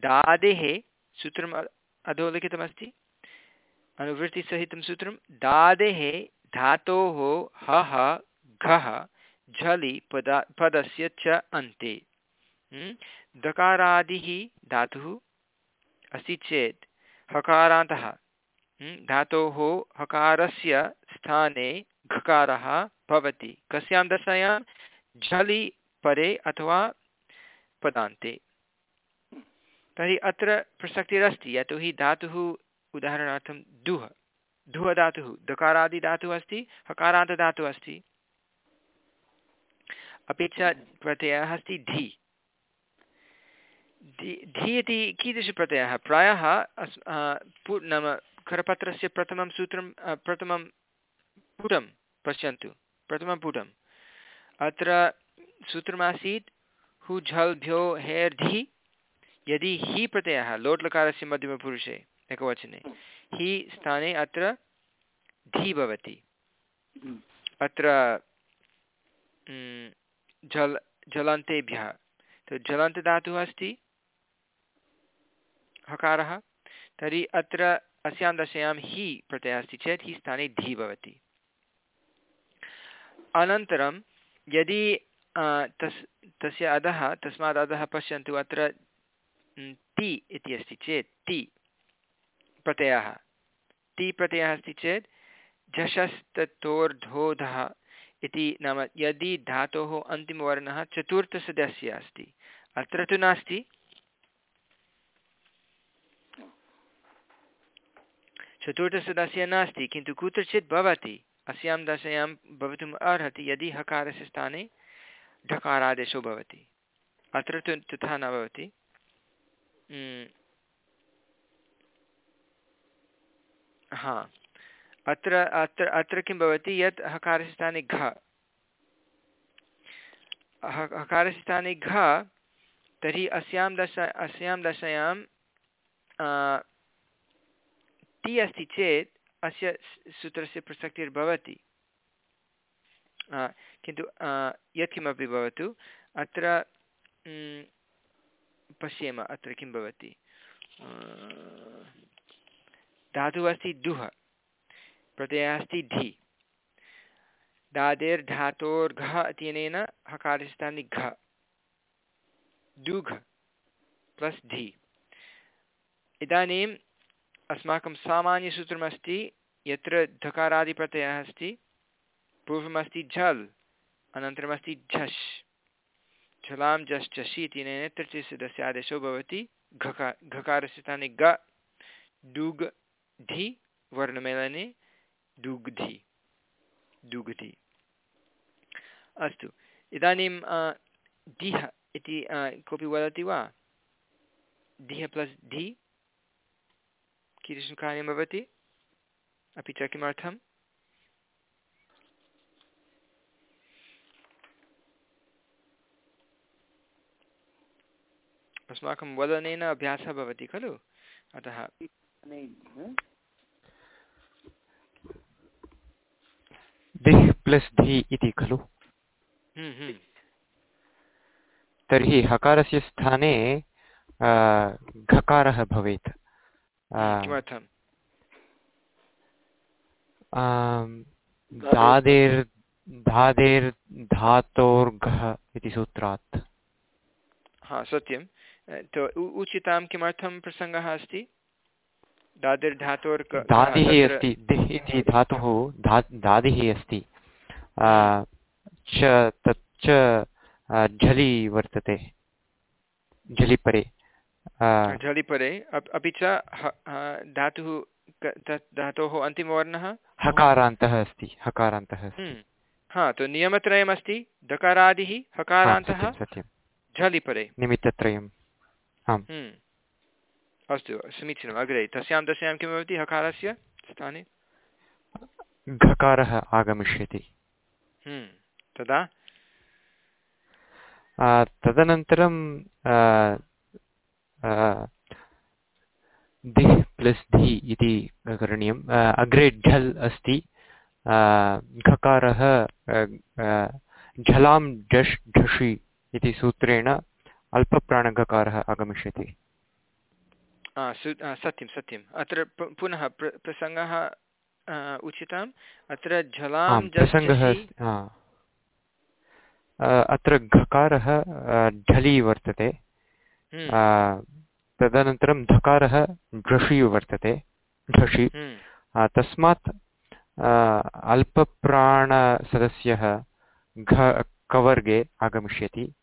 दादेः सूत्रम् अधोलिखितमस्ति अनुवृत्तिसहितं सूत्रं दादेः धातोः हः, घः। झलि पदा पदस्य च अन्ते। दकारादिः धातुः अस्ति चेत् हकारान्तः। धातोः हकारस्य स्थाने घकारः भवति। कस्यां दशायां? झलि परे अथवा पदान्ते। तर्हि अत्र प्रसक्तिरस्ति, यतोहि धातुः उदाहरणार्थं दुः धुः धातुः दकारादिधातुः अस्ति, हकारान्तधातुः अस्ति। अपि च प्रत्ययः अस्ति धि। धि इति कीदृशप्रत्ययः प्रायः अस् नाम करपत्रस्य प्रथमं सूत्रं प्रथमं पुटं पश्यन्तु। प्रथमं पुटम्। अत्र सूत्रमासीत् हु झल्भ्यो हेर्धि यदि हि प्रत्ययः लोट्लकारस्य मध्यमपुरुषे एकवचने। हि स्थाने अत्र धी भवति। अत्र जल, जलन्तेभ्यः। जलन्तधातुः अस्ति। हकारः। तर्हि अत्र अस्यां दशायां हि प्रत्ययः अस्ति चेत्, हि स्थाने धी भवति। अनन्तरं, यदि तस्, तस्य अधः, तस्मात् अधः पश्यन्तु, अत्र ति इति अस्ति चेत्, ति प्रत्ययः। ति प्रत्ययः अस्ति चेत् झषस्ततोर्धोधः इति नाम यदि धातोः अन्तिमवर्णः चतुर्थसदस्य अस्ति। अत्र तु नास्ति। चतुर्थसदस्य नास्ति, किन्तु कुत्रचित् भवति। अस्यां दशायां भवितुम् अर्हति, यदि हकारस्य स्थाने ढकारादेशो भवति। अत्र तु तथा न भवति। हा। अत्र अत्र अत्र किं भवति? यत् हकारस्य स्थाने घ। हकारस्य स्थाने घ, तर्हि अस्यां दश, अस्यां दशायां टि अस्ति चेत् अस्य सूत्रस्य प्रसक्तिर्भवति। किन्तु यत्किमपि भवतु, अत्र पश्येम अत्र किं भवति? धातुः अस्ति दुः प्रत्ययः अस्ति धि दादेर्धातोर्घः इत्यनेन हकारस्थानि घ। दुघ प्लस् धि। इदानीम् अस्माकं सामान्यसूत्रमस्ति, यत्र धकारादिप्रत्ययः अस्ति, पूर्वमस्ति झल्, अनन्तरमस्ति झष् झलां झस् झषि इत्यनेन तृतीयसदस्य आदेशो भवति, घका घकारस्य स्थाने ग डुग् धि, वर्णमेलने दुग्धि। दुग्धि। अस्तु। इदानीं दिह इति कोऽपि वदति वा? दिह प्लस् धि कीदृशं कार्यं भवति? अपि च किमर्थम्? अस्माकं वदनेन अभ्यासः भवति खलु? अतः दिह् प्लस् धि इति खलु। हम्म, हम्म। तर्हि हकारस्य स्थाने घकारः भवेत्। किमर्थं धादेर् धादेर्धातोर्घः इति सूत्रात्। हा सत्यं। उचितां किमर्थं प्रसङ्गः अस्ति? दादिर्धातोर्क दादिः अस्ति इति धातुः धा दादिः अस्ति। च तच्च झलि वर्तते। झलिपरे झलिपरे अपि च धातुः धातोः अन्तिमवर्णः? हकारान्तः अस्ति। हकारान्तः हम्म। हा तु नियमत्रयमस्ति। दकारादिः हकारान्तः। झलिपरे निमित्तत्रयम्। आम्। हम्म। अस्तु समीचीनम्। अग्रे तस्यां दशायां किं भवति? हकारस्य स्थाने? घकारः आगमिष्यति। तदा? तदनन्तरं धिः प्लस् धि इति करणीयम्। अग्रे झल् अस्ति। घकारः झलां झष् झषि इति सूत्रेण अल्पप्राणघकारः आगमिष्यति। सत्यं सत्यम् अत्र पुनः प्रसङ्गः उचितम्। अत्र झलां प्रसङ्गः अत्र घकारः ढलि वर्तते। हम्म। तदनन्तरं धकारः ढषि वर्तते ढषि। हम्म। तस्मात् अल्पप्राणसदस्यः घ कवर्गे आगमिष्यति।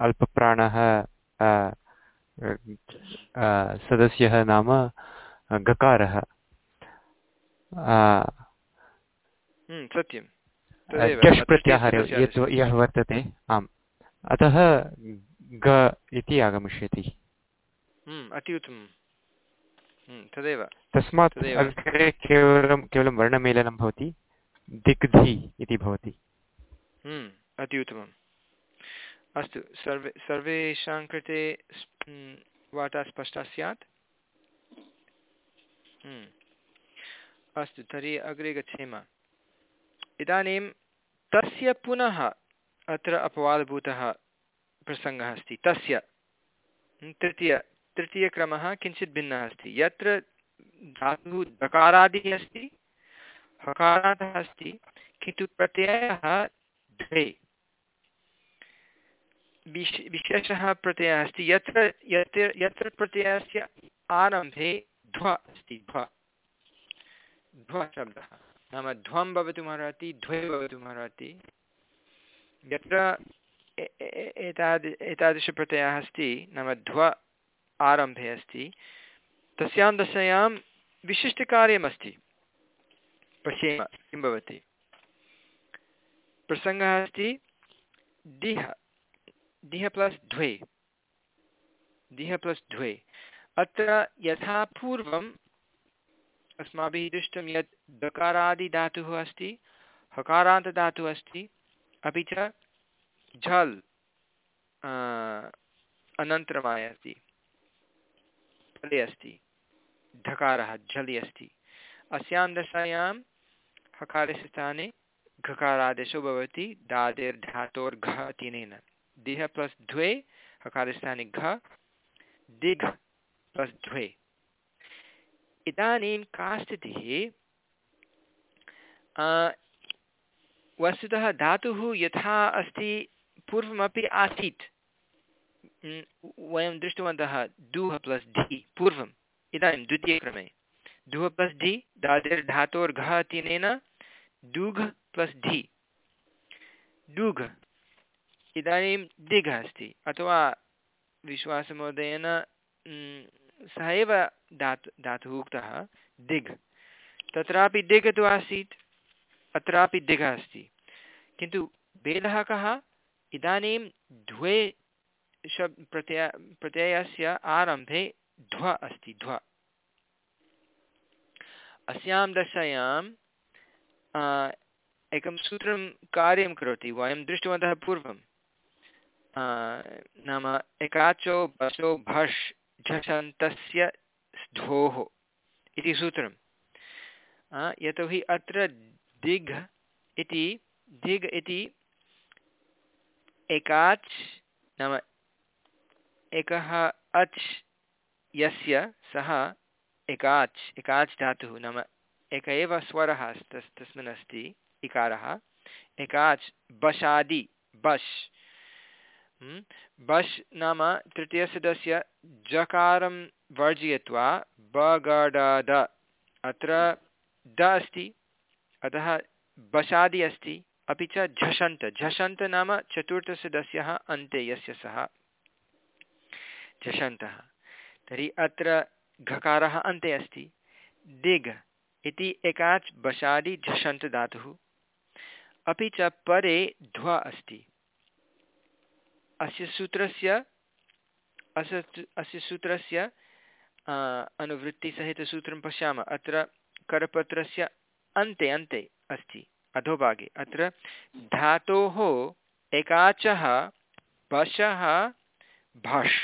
अल्पप्राणः सदस्यः नाम हम्म, सत्यं। चष् प्रत्याहारे यत् यः वर्तते आम्। अतः ग इति आगमिष्यति। हम्म, अति उत्तमं। हम्म, तदेव। तस्मात् अग्रे केवलं केवलं वर्णमेलनं भवति। दिग्धि इति भवति। अति उत्तमम्। अस्तु सर्वे सर्वेषां कृते वार्ता स्पष्टा स्यात्। अस्तु, तर्हि अग्रे गच्छेम। इदानीं तस्य पुनः अत्र अपवादभूतः प्रसङ्गः अस्ति। तस्य तृतीय, तृतीयक्रमः किञ्चित् भिन्नः अस्ति। यत्र धातुः दकारादिः अस्ति, हकारादः अस्ति, किन्तु प्रत्ययः द्वे। विश्, विशेषः प्रत्ययः अस्ति। यत्र यत्र यत्र प्रत्ययस्य आरम्भे ध्व अस्ति, ध्व। ध्वशब्दः। नाम ध्वं भवितुमर्हति द्वे भवितुमर्हति यत्र एताद्, एतादृशप्रत्ययः अस्ति, नाम ध्व आरम्भे अस्ति, तस्यां दशायां विशिष्टकार्यमस्ति। पश्येम किं भवति? प्रसङ्गः अस्ति, दिह। दिह प्लस् द्वे दिह प्लस् द्वे अत्र यथा पूर्वम् अस्माभिः दृष्टं यत् दकारादिधातुः अस्ति हकारान्तधातुः अस्ति, अपि च झल् अनन्तरम् आयाति फले अस्ति धकारः झलि अस्ति। अस्यां दशायां हकारस्य स्थाने घकारादेशो भवति दादिर्धातोर्घ इत्यनेन दिह प्लस् द्वे हकारस्थाने घ, दिघ् प्लस् द्वे। इदानीं का स्थितिः वस्तुतः धातुः यथा अस्ति, पूर्वमपि आसीत्। वयं दृष्टवन्तः दुः प्लस् धि पूर्वम्, इदानीं द्वितीयक्रमे। दुः प्लस् धि दादिर्धातोर्घः इत्यनेन दुघ् प्लस् धि दुघ्, इदानीं दिघ अस्ति, अथवा विश्वासमहोदयेन सः एव धातु धातुः उक्तः दिग्। तत्रापि दिग् तु आसीत्, अत्रापि दिघ अस्ति। किन्तु भेदः कः? इदानीं द्वे शब्, प्रत्यय, प्रत्ययस्य आरम्भे ध्व अस्ति, ध्व। अस्यां दशायां एकं सूत्रं कार्यं करोति, वयं दृष्टवन्तः पूर्वं। नाम एकाचो बसो भष् झषन्तस्य स्थोः इति सूत्रं यतोहि अत्र दिग् इति दिग् इति एकाच्, नाम एकः अच्, यस्य सः एकाच् एकाच् धातुः, नाम एक एव स्वरः तस् तस्मिन् अस्ति, इकारः। एकाच् बशादि, बश्। बश् नाम तृतीयसदस्य जकारं वर्जयित्वा बगडद। अत्र द अस्ति, अतः बशादि अस्ति, अपि च झषन्त। झषन्त नाम चतुर्थसदस्यः अन्ते, यस्य सः झषन्तः। तर्हि अत्र घकारः अन्ते अस्ति। दिग् इति एकाच् बशादि झषन्त धातुः अपि च परे ध्व अस्ति। अस्य सूत्रस्य अस्य अस्य सूत्रस्य अनुवृत्तिसहितसूत्रं पश्यामः अत्र करपत्रस्य अन्ते अन्ते अस्ति अधोभागे अत्र धातोः एकाचः बशः भष्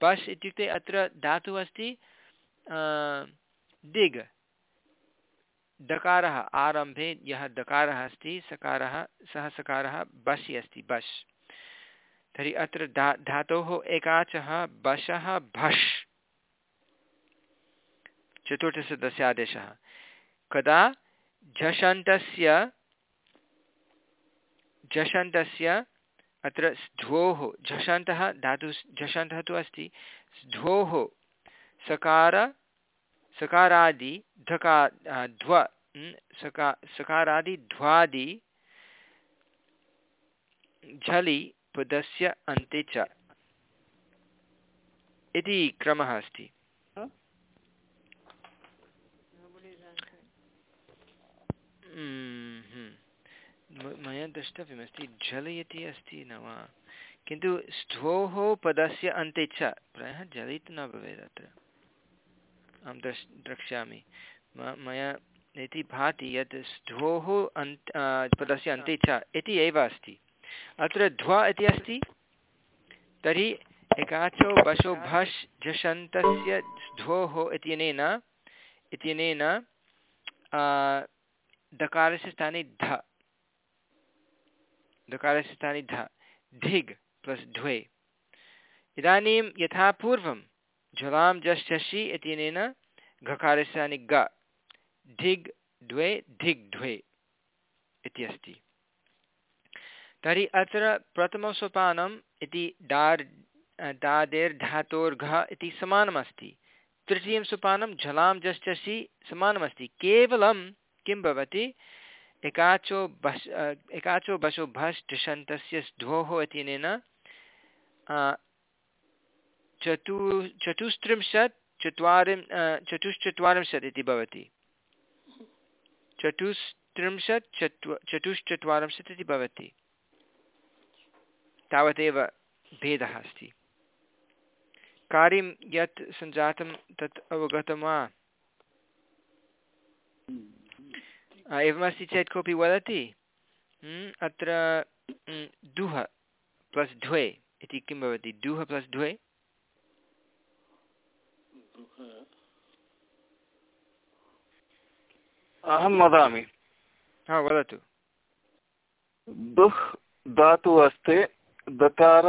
बश् इत्युक्ते अत्र धातुः अस्ति दिग् दकारः आरम्भे यः दकारः अस्ति सकारः सः सकारः बसि अस्ति बश् तर्हि अत्र धा, धातोः एकाचः बशः भष् चतुर्थसदस्यादेशः कदा? झषन्तस्य झषन्तस्य अत्र स्ध्वोः झषन्तः धातु झषन्तः तु अस्ति। स्ध्वोः सकार, सकारादि धका ध्व सका, सकारादि ध्वादि, झलि पदस्य अन्ते च। इति क्रमः अस्ति। मया द्रष्टव्यमस्ति जलयति अस्ति न वा? किन्तु स्थोः पदस्य अन्ते च। प्रायः जलयितुं न भवेत् अत्र। अहं द्रश्, द्रक्ष्यामि। मया इति भाति यत् स्थोः अन्त् पदस्य अन्ते च। इति एव अस्ति। अत्र ध्व इति अस्ति। तर्हि एकाचो बशो भष् झषन्तस्य ध्वोः इत्यनेन इत्यनेन दकारस्य स्थाने ध। दकारस्य स्थाने ध। धिग् प्लस् द्वे इदानीं यथा पूर्वं झलां झषि इत्यनेन घकारस्य स्थाने ग। धिग् द्वे धिग् द्वे इति अस्ति। तर्हि अत्र प्रथमसोपानम् इति डार् दादेर्धातोर्घ इति समानमस्ति। तृतीयं सोपानं झलां जश्चसि समानमस्ति। केवलं किं भवति? एकाचो बस् एकाचो भस् टिषन्तस्य ध्वोः इत्यनेन चतु, चतुस्त्रिंशत् चत्वारिं चतुश्चत्वारिंशत् इति भवति। चतुस्त्रिंशत्, चत्व, चतुश्चत्वारिंशत् इति भवति। तावदेव भेदः अस्ति। कार्यं यत् सञ्जातं तत् अवगतं वा एवमस्ति चेत् कोऽपि वदति? अत्र दुह प्लस् द्वे इति किं भवति? दुह प्लस् द्वे? अहं वदामि। हा वदतु। दुः धातु अस्ति। दकार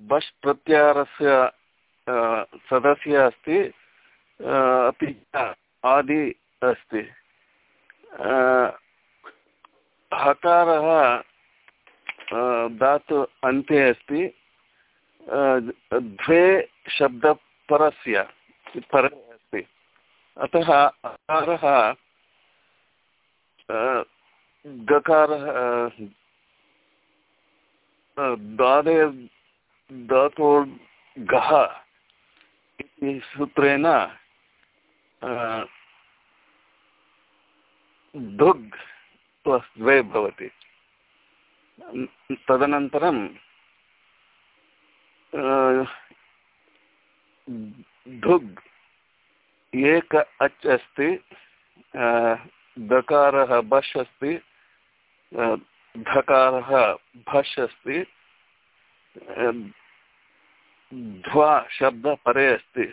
बश् प्रत्याहारस्य सदस्य अस्ति अपि आदि अस्ति। हकारः धातु अन्ते अस्ति। द्वे शब्दपरस्य परे अस्ति। अतः हकारः गकारः दादे धातो गः इति सूत्रेण दुग् प्लस् द्वे भवति। तदनन्तरं धुग् एक अच् अस्ति दकारः बश् अस्ति धकारः भश् अस्ति ध्वा शब्द परे अस्ति।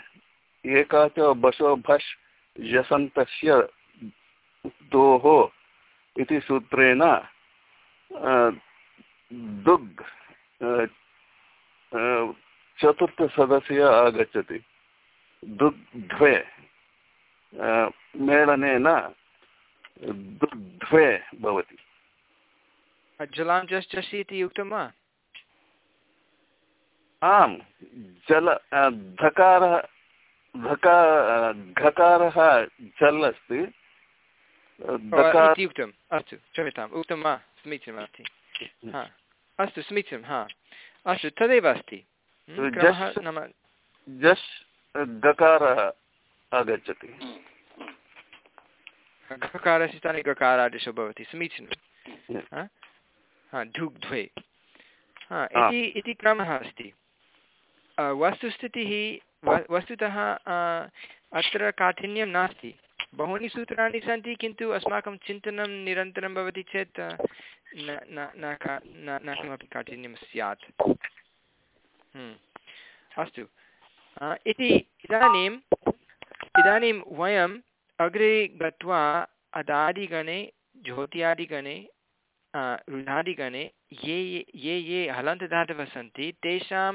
एका च बशो भश् यसन्तस्य दोः इति सूत्रेण दुग् चतुर्थसदस्य आगच्छति। दुग् द्वे मेलनेन द्वे भवति। जलां जश्चसि इति उक्तं वा? आम् जल धकारः धकार घकारः जल् अस्ति। इति उक्तम् अस्तु क्षम्यताम्। उक्तं वा? समीचीनम् अस्ति हा। अस्तु समीचीनं हा। अस्तु तदेव अस्ति। नाम जस् गकारः आगच्छति। गकारस्य स्थाने गकारादेशो भवति। समीचीनं हा हा इति इति क्रमः अस्ति। वस्तुस्थितिः वस्तुतः अत्र काठिन्यं नास्ति। बहूनि सूत्राणि सन्ति किन्तु अस्माकं चिन्तनं निरन्तरं भवति चेत् न न किमपि काठिन्यं स्यात्। हम्म, अस्तु। इति इदानीम् इदानीं वयं अग्रे गत्वा अदादिगणे ज्योत्यादिगणे रुधादिगणे ये ये ये हलन्तदातवः सन्ति, तेषां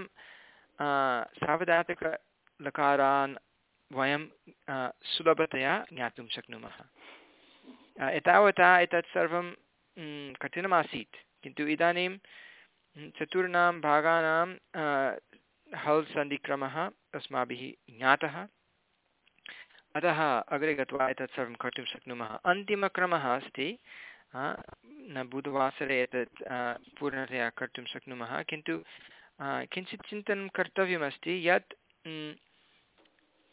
सावधातकलकारान् वयं सुलभतया ज्ञातुं शक्नुमः। एतावता एतत् सर्वं कठिनमासीत्, किन्तु इदानीं चतुर्णां भागानां हल् सन्धिक्रमः अस्माभिः ज्ञातः। अतः अग्रे गत्वा एतत् सर्वं कर्तुं शक्नुमः। अन्तिमक्रमः अस्ति न बुधवासरे एतत् पूर्णतया कर्तुं शक्नुमः, किन्तु किञ्चित् चिन्तनं कर्तव्यमस्ति यत्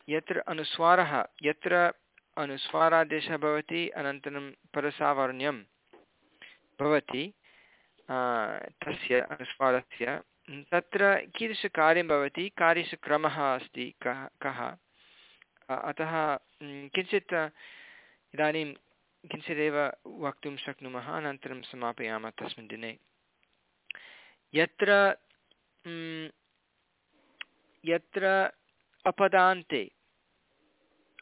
यत्र अनुस्वारः, यत्र अनुस्वारादेशः भवति, अनन्तरं परसावर्ण्यं भवति तस्य अनुस्वारस्य, तत्र कीदृशकार्यं भवति, कार्यस्य क्रमः अस्ति कः कः? अतः किञ्चित्, इदानीं किञ्चिदेव वक्तुं शक्नुमः, अनन्तरं समापयामः तस्मिन् दिने। यत्र यत्र अपदान्ते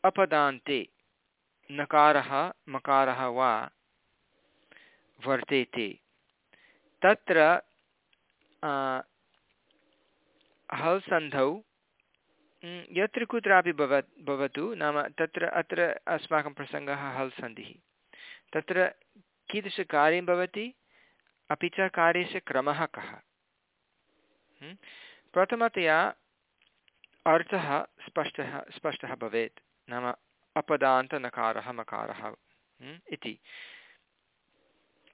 अपदान्ते नकारः, मकारः वा वर्तेते, तत्र हल् सन्धौ यत्र कुत्रापि भव भवतु, नाम तत्र, अत्र अस्माकं प्रसङ्गः हल् सन्धिः तत्र कीदृशकार्यं भवति? अपि च कार्यस्य क्रमः कः? प्रथमतया अर्थः स्पष्टः स्पष्टः भवेत्। नाम अपदान्तनकारः, मकारः इति।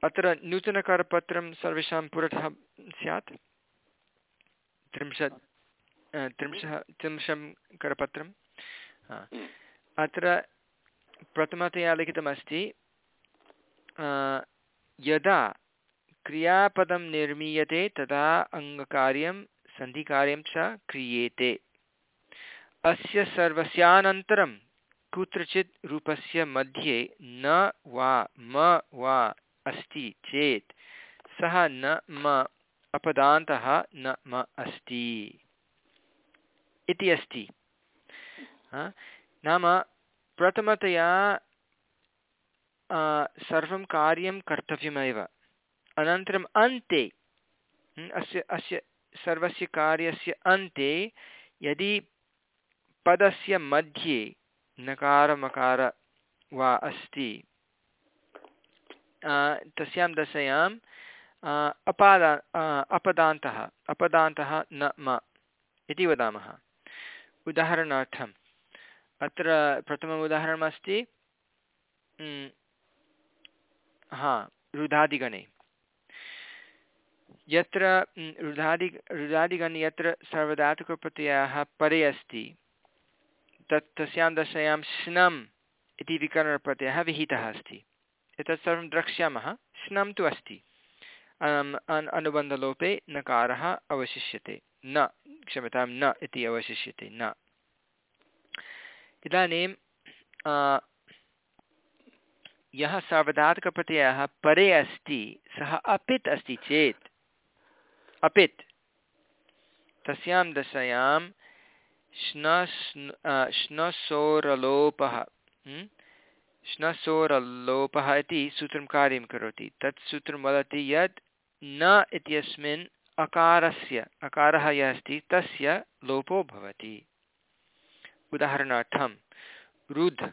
अत्र नूतनकरपत्रं सर्वेषां पुरतः स्यात्? त्रिंशत् त्रिंशः, त्रिंशं करपत्रं? अत्र प्रथमतया लिखितमस्ति यदा क्रियापदं निर्मीयते तदा अङ्गकार्यं, सन्धिकार्यं च क्रियेते। अस्य सर्वस्यानन्तरं कुत्रचित् रूपस्य मध्ये न वा म वा अस्ति चेत् सः न म, अपदान्तः न म अस्ति। इति अस्ति। नाम प्रथमतया सर्वं कार्यं कर्तव्यमेव अनन्तरम् अन्ते अस्य अस्य सर्वस्य कार्यस्य अन्ते यदि पदस्य मध्ये नकारमकार वा अस्ति तस्यां दशायाम् अपादा अपदान्तः अपदान्तः न म इति वदामः। उदाहरणार्थम्। अत्र प्रथमम् उदाहरणमस्ति। हा, रुधादिगणे। यत्र रुधादि, रुधादिगणे यत्र सर्वधातुकप्रत्ययः परे अस्ति, तत् तस्यां दशायां स्नम् इति विकरणप्रत्ययः विहितः अस्ति। एतत् सर्वं द्रक्ष्यामः स्नं तु अस्ति। अनुबन्धलोपे नकारः अवशिष्यते। न, क्षम्यतां, न इति अवशिष्यते, न। इदानीं यः सार्वधातुकप्रत्ययः परे अस्ति, सः अपित् अस्ति चेत्। अपित्। तस्यां दशायां श्नस् श्नसोरलोपः श्नसोरलोपः इति सूत्रं कार्यं करोति। तत् सूत्रं वदति यत् न इत्यस्मिन् अकारस्य, अकारः यः अस्ति, तस्य लोपो भवति। उदाहरणार्थं रुध्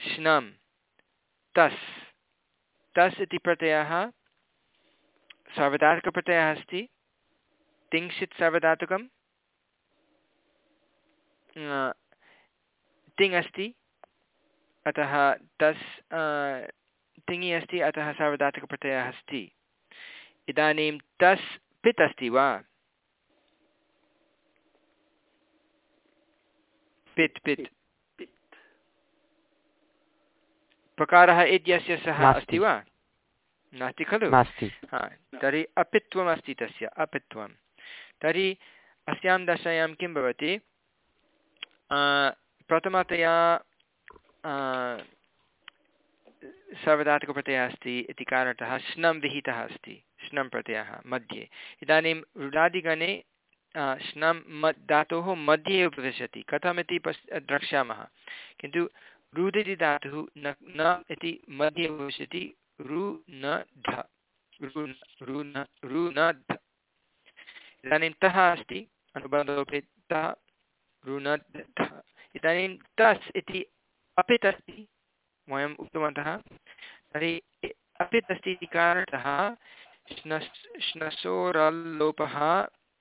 श्नम् तस् तस् इति प्रत्ययः सार्वधातुकप्रत्ययः अस्ति। तिङ्क्षित् सार्वधातुकं तिङ् अस्ति, अतः तस् तिङि अस्ति, अतः सार्वधातुकप्रत्ययः अस्ति। इदानीं तस् पित् अस्ति वा? पित् पित्। प्रकारः इत्यस्य सः अस्ति वा? नास्ति खलु? हा तर्हि अपित्वम् अस्ति तस्य अपित्वं तर्हि अस्यां दशायां किं भवति? प्रथमतया सार्वधातुकप्रत्ययः अस्ति इति कारणतः श्नं विहितः अस्ति श्नं प्रत्ययः मध्ये। इदानीं रुडादिगणे श्नं म धातोः मध्ये उपविशति कथमिति पश् द्रक्ष्यामः। किन्तु रुद् इति धातुः न न इति मध्ये भविष्यति, रु न ध रु न रु न ध इदानीं तः अस्ति अनुबन्धलोपे तः, रु न ध इदानीं तस् इति अपित् अस्ति, वयम् उक्तवन्तः। तर्हि अपित् अस्ति इति कारणतः श्नस् श्नसोरल्लोपः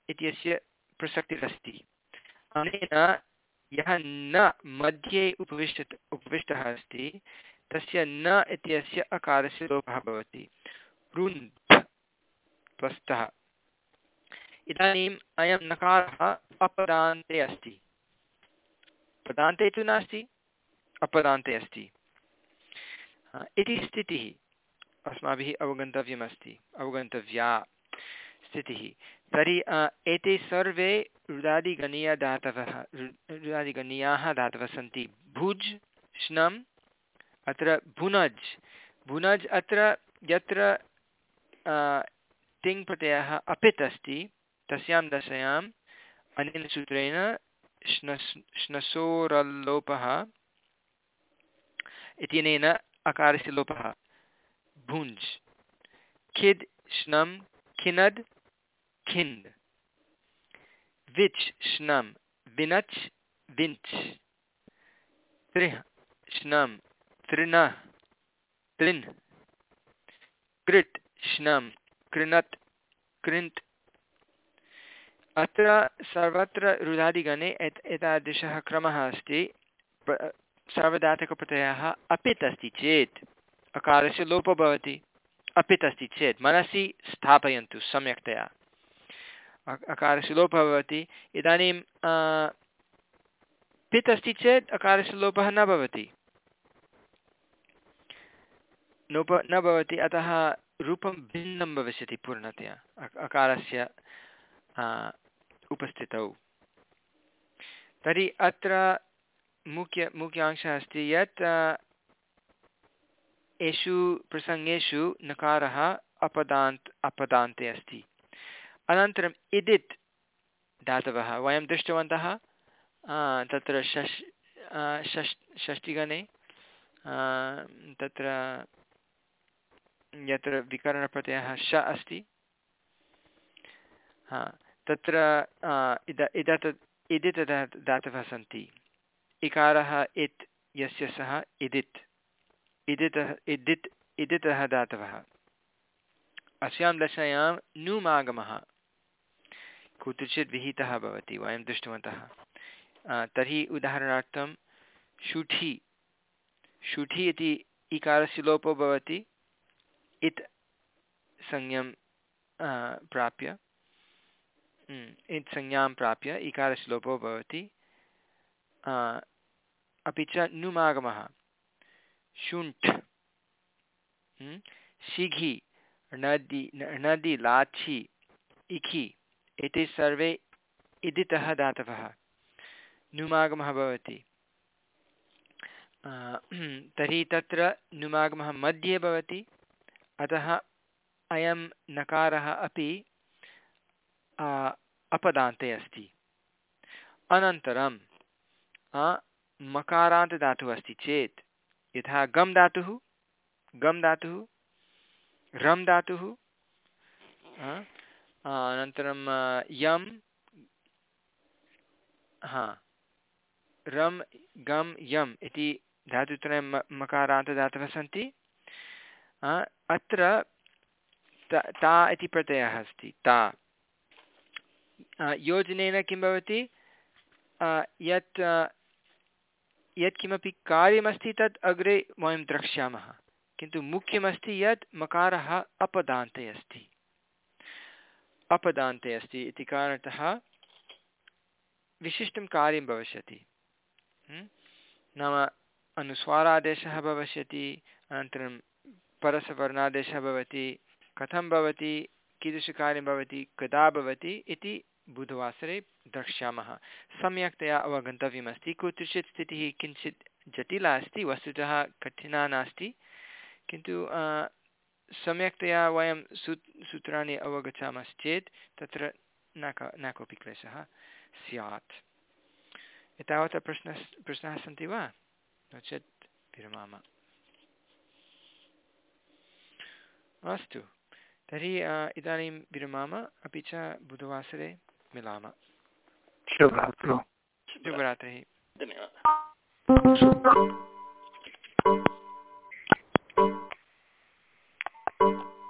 इत्यस्य प्रसक्तिरस्ति। अनेन यः न मध्ये उपविष्ट उपविष्टः अस्ति, तस्य न इत्यस्य अकारस्य लोपः भवति। रुन्ध् त्वस्तः। इदानीम् अयं नकारः अपदान्ते अस्ति। पदान्ते तु नास्ति, अपदान्ते अस्ति। इति स्थितिः अस्माभिः अवगन्तव्यमस्ति, अवगन्तव्या स्थितिः। तर्हि एते सर्वे रुदादिगणीयाः धातवः सन्ति। भुज्, श्नम्, अत्र भुनज्। भुनज् अत्र यत्र तिङ् प्रत्ययः अपित् अस्ति, तस्यां दशायाम् अनेन सूत्रेण श्नस् श्नसोरल्लोपः इत्यनेन अकारस्य लोपः। भुञ्ज्। खिद् श्नं खिनद् खिन्द् विच् श्नं विनच् विञ्च् त्रिः श्नं तृण तृन् कृट् श्नं कृणत्, कृन्त्। अत्र सर्वत्र रुदादिगणे एत्, एतादृशः क्रमः अस्ति। सार्वधातुकप्रत्ययः अपित् अस्ति चेत्, अकारस्य लोपो भवति। अपित् अस्ति चेत् मनसि स्थापयन्तु सम्यक्तया। अकारस्य लोपः भवति इदानीं पित् अस्ति चेत् अकारस्य लोपः न भवति। नोप, न भवति, अतः रूपं भिन्नं भविष्यति पूर्णतया अकारस्य उपस्थितौ। तर्हि अत्र मुख्य, मुख्यांशः अस्ति यत् एषु प्रसङ्गेषु नकारः अपदान्त्, अपदान्ते अस्ति। अनन्तरम् इदित् धातवः, वयं दृष्टवन्तः तत्र षष् षष् षष्टिगणे तत्र यत्र विकरणप्रत्ययः श अस्ति, हा, तत्र इद, इदत् इदित् धातवः सन्ति। इकारः इत्, यस्य सः इदित्। इदितः इदित्, इदितः धातवः। अस्यां दशायां नुमागमः। कुत्रचित् विहितः भवति, वयं दृष्टवन्तः। तर्हि उदाहरणार्थं शुठि शुठि इति इकारस्य लोपो भवति, इत् संज्ञं प्राप्य इत् संज्ञां प्राप्य इकारस्य लोपो भवति। अपि च नुमागमः, शुण्ठ् शिघि, नदि नदि लाछि इखि एते सर्वे इदितः दातवः। नुमागमः भवति। तर्हि तत्र नुमागमः मध्ये भवति। अतः अयं नकारः अपि अपदान्ते अस्ति। अनन्तरं मकारान्तदातुः अस्ति चेत्, यथा गम् धातुः गम् धातुः, रम् धातुः अनन्तरं यं हा रम् गम् यम् इति धातुत्रयं मकारान्तदातवः सन्ति अत्र ता इति प्रत्ययः अस्ति ता योजनेन किं भवति यत् यत्किमपि कार्यमस्ति तत् अग्रे वयं द्रक्ष्यामः किन्तु मुख्यमस्ति यत् मकारः अपदान्ते अस्ति अपदान्ते अस्ति इति कारणतः विशिष्टं कार्यं भविष्यति। नाम अनुस्वारादेशः भविष्यति, अनन्तरं परसवर्णादेशः भवति, कथं भवति कीदृशकार्यं भवति, कदा भवति इति बुधवासरे द्रक्ष्यामः। सम्यक्तया अवगन्तव्यमस्ति। कुत्रचित् स्थितिः किञ्चित् जटिला अस्ति, वस्तुतः कठिना नास्ति। किन्तु सम्यक्तया वयं सू सूत्राणि अवगच्छामश्चेत् तत्र न क न कोऽपि क्लेशः स्यात्। एतावता प्रश्नः प्रश्नाः सन्ति वा? नो चेत् विरमाम। अस्तु तर्हि इदानीं विरमाम। अपि च बुधवासरे मिलामः। शुभरात्रिः। शुभरात्रिः। धन्यवादः।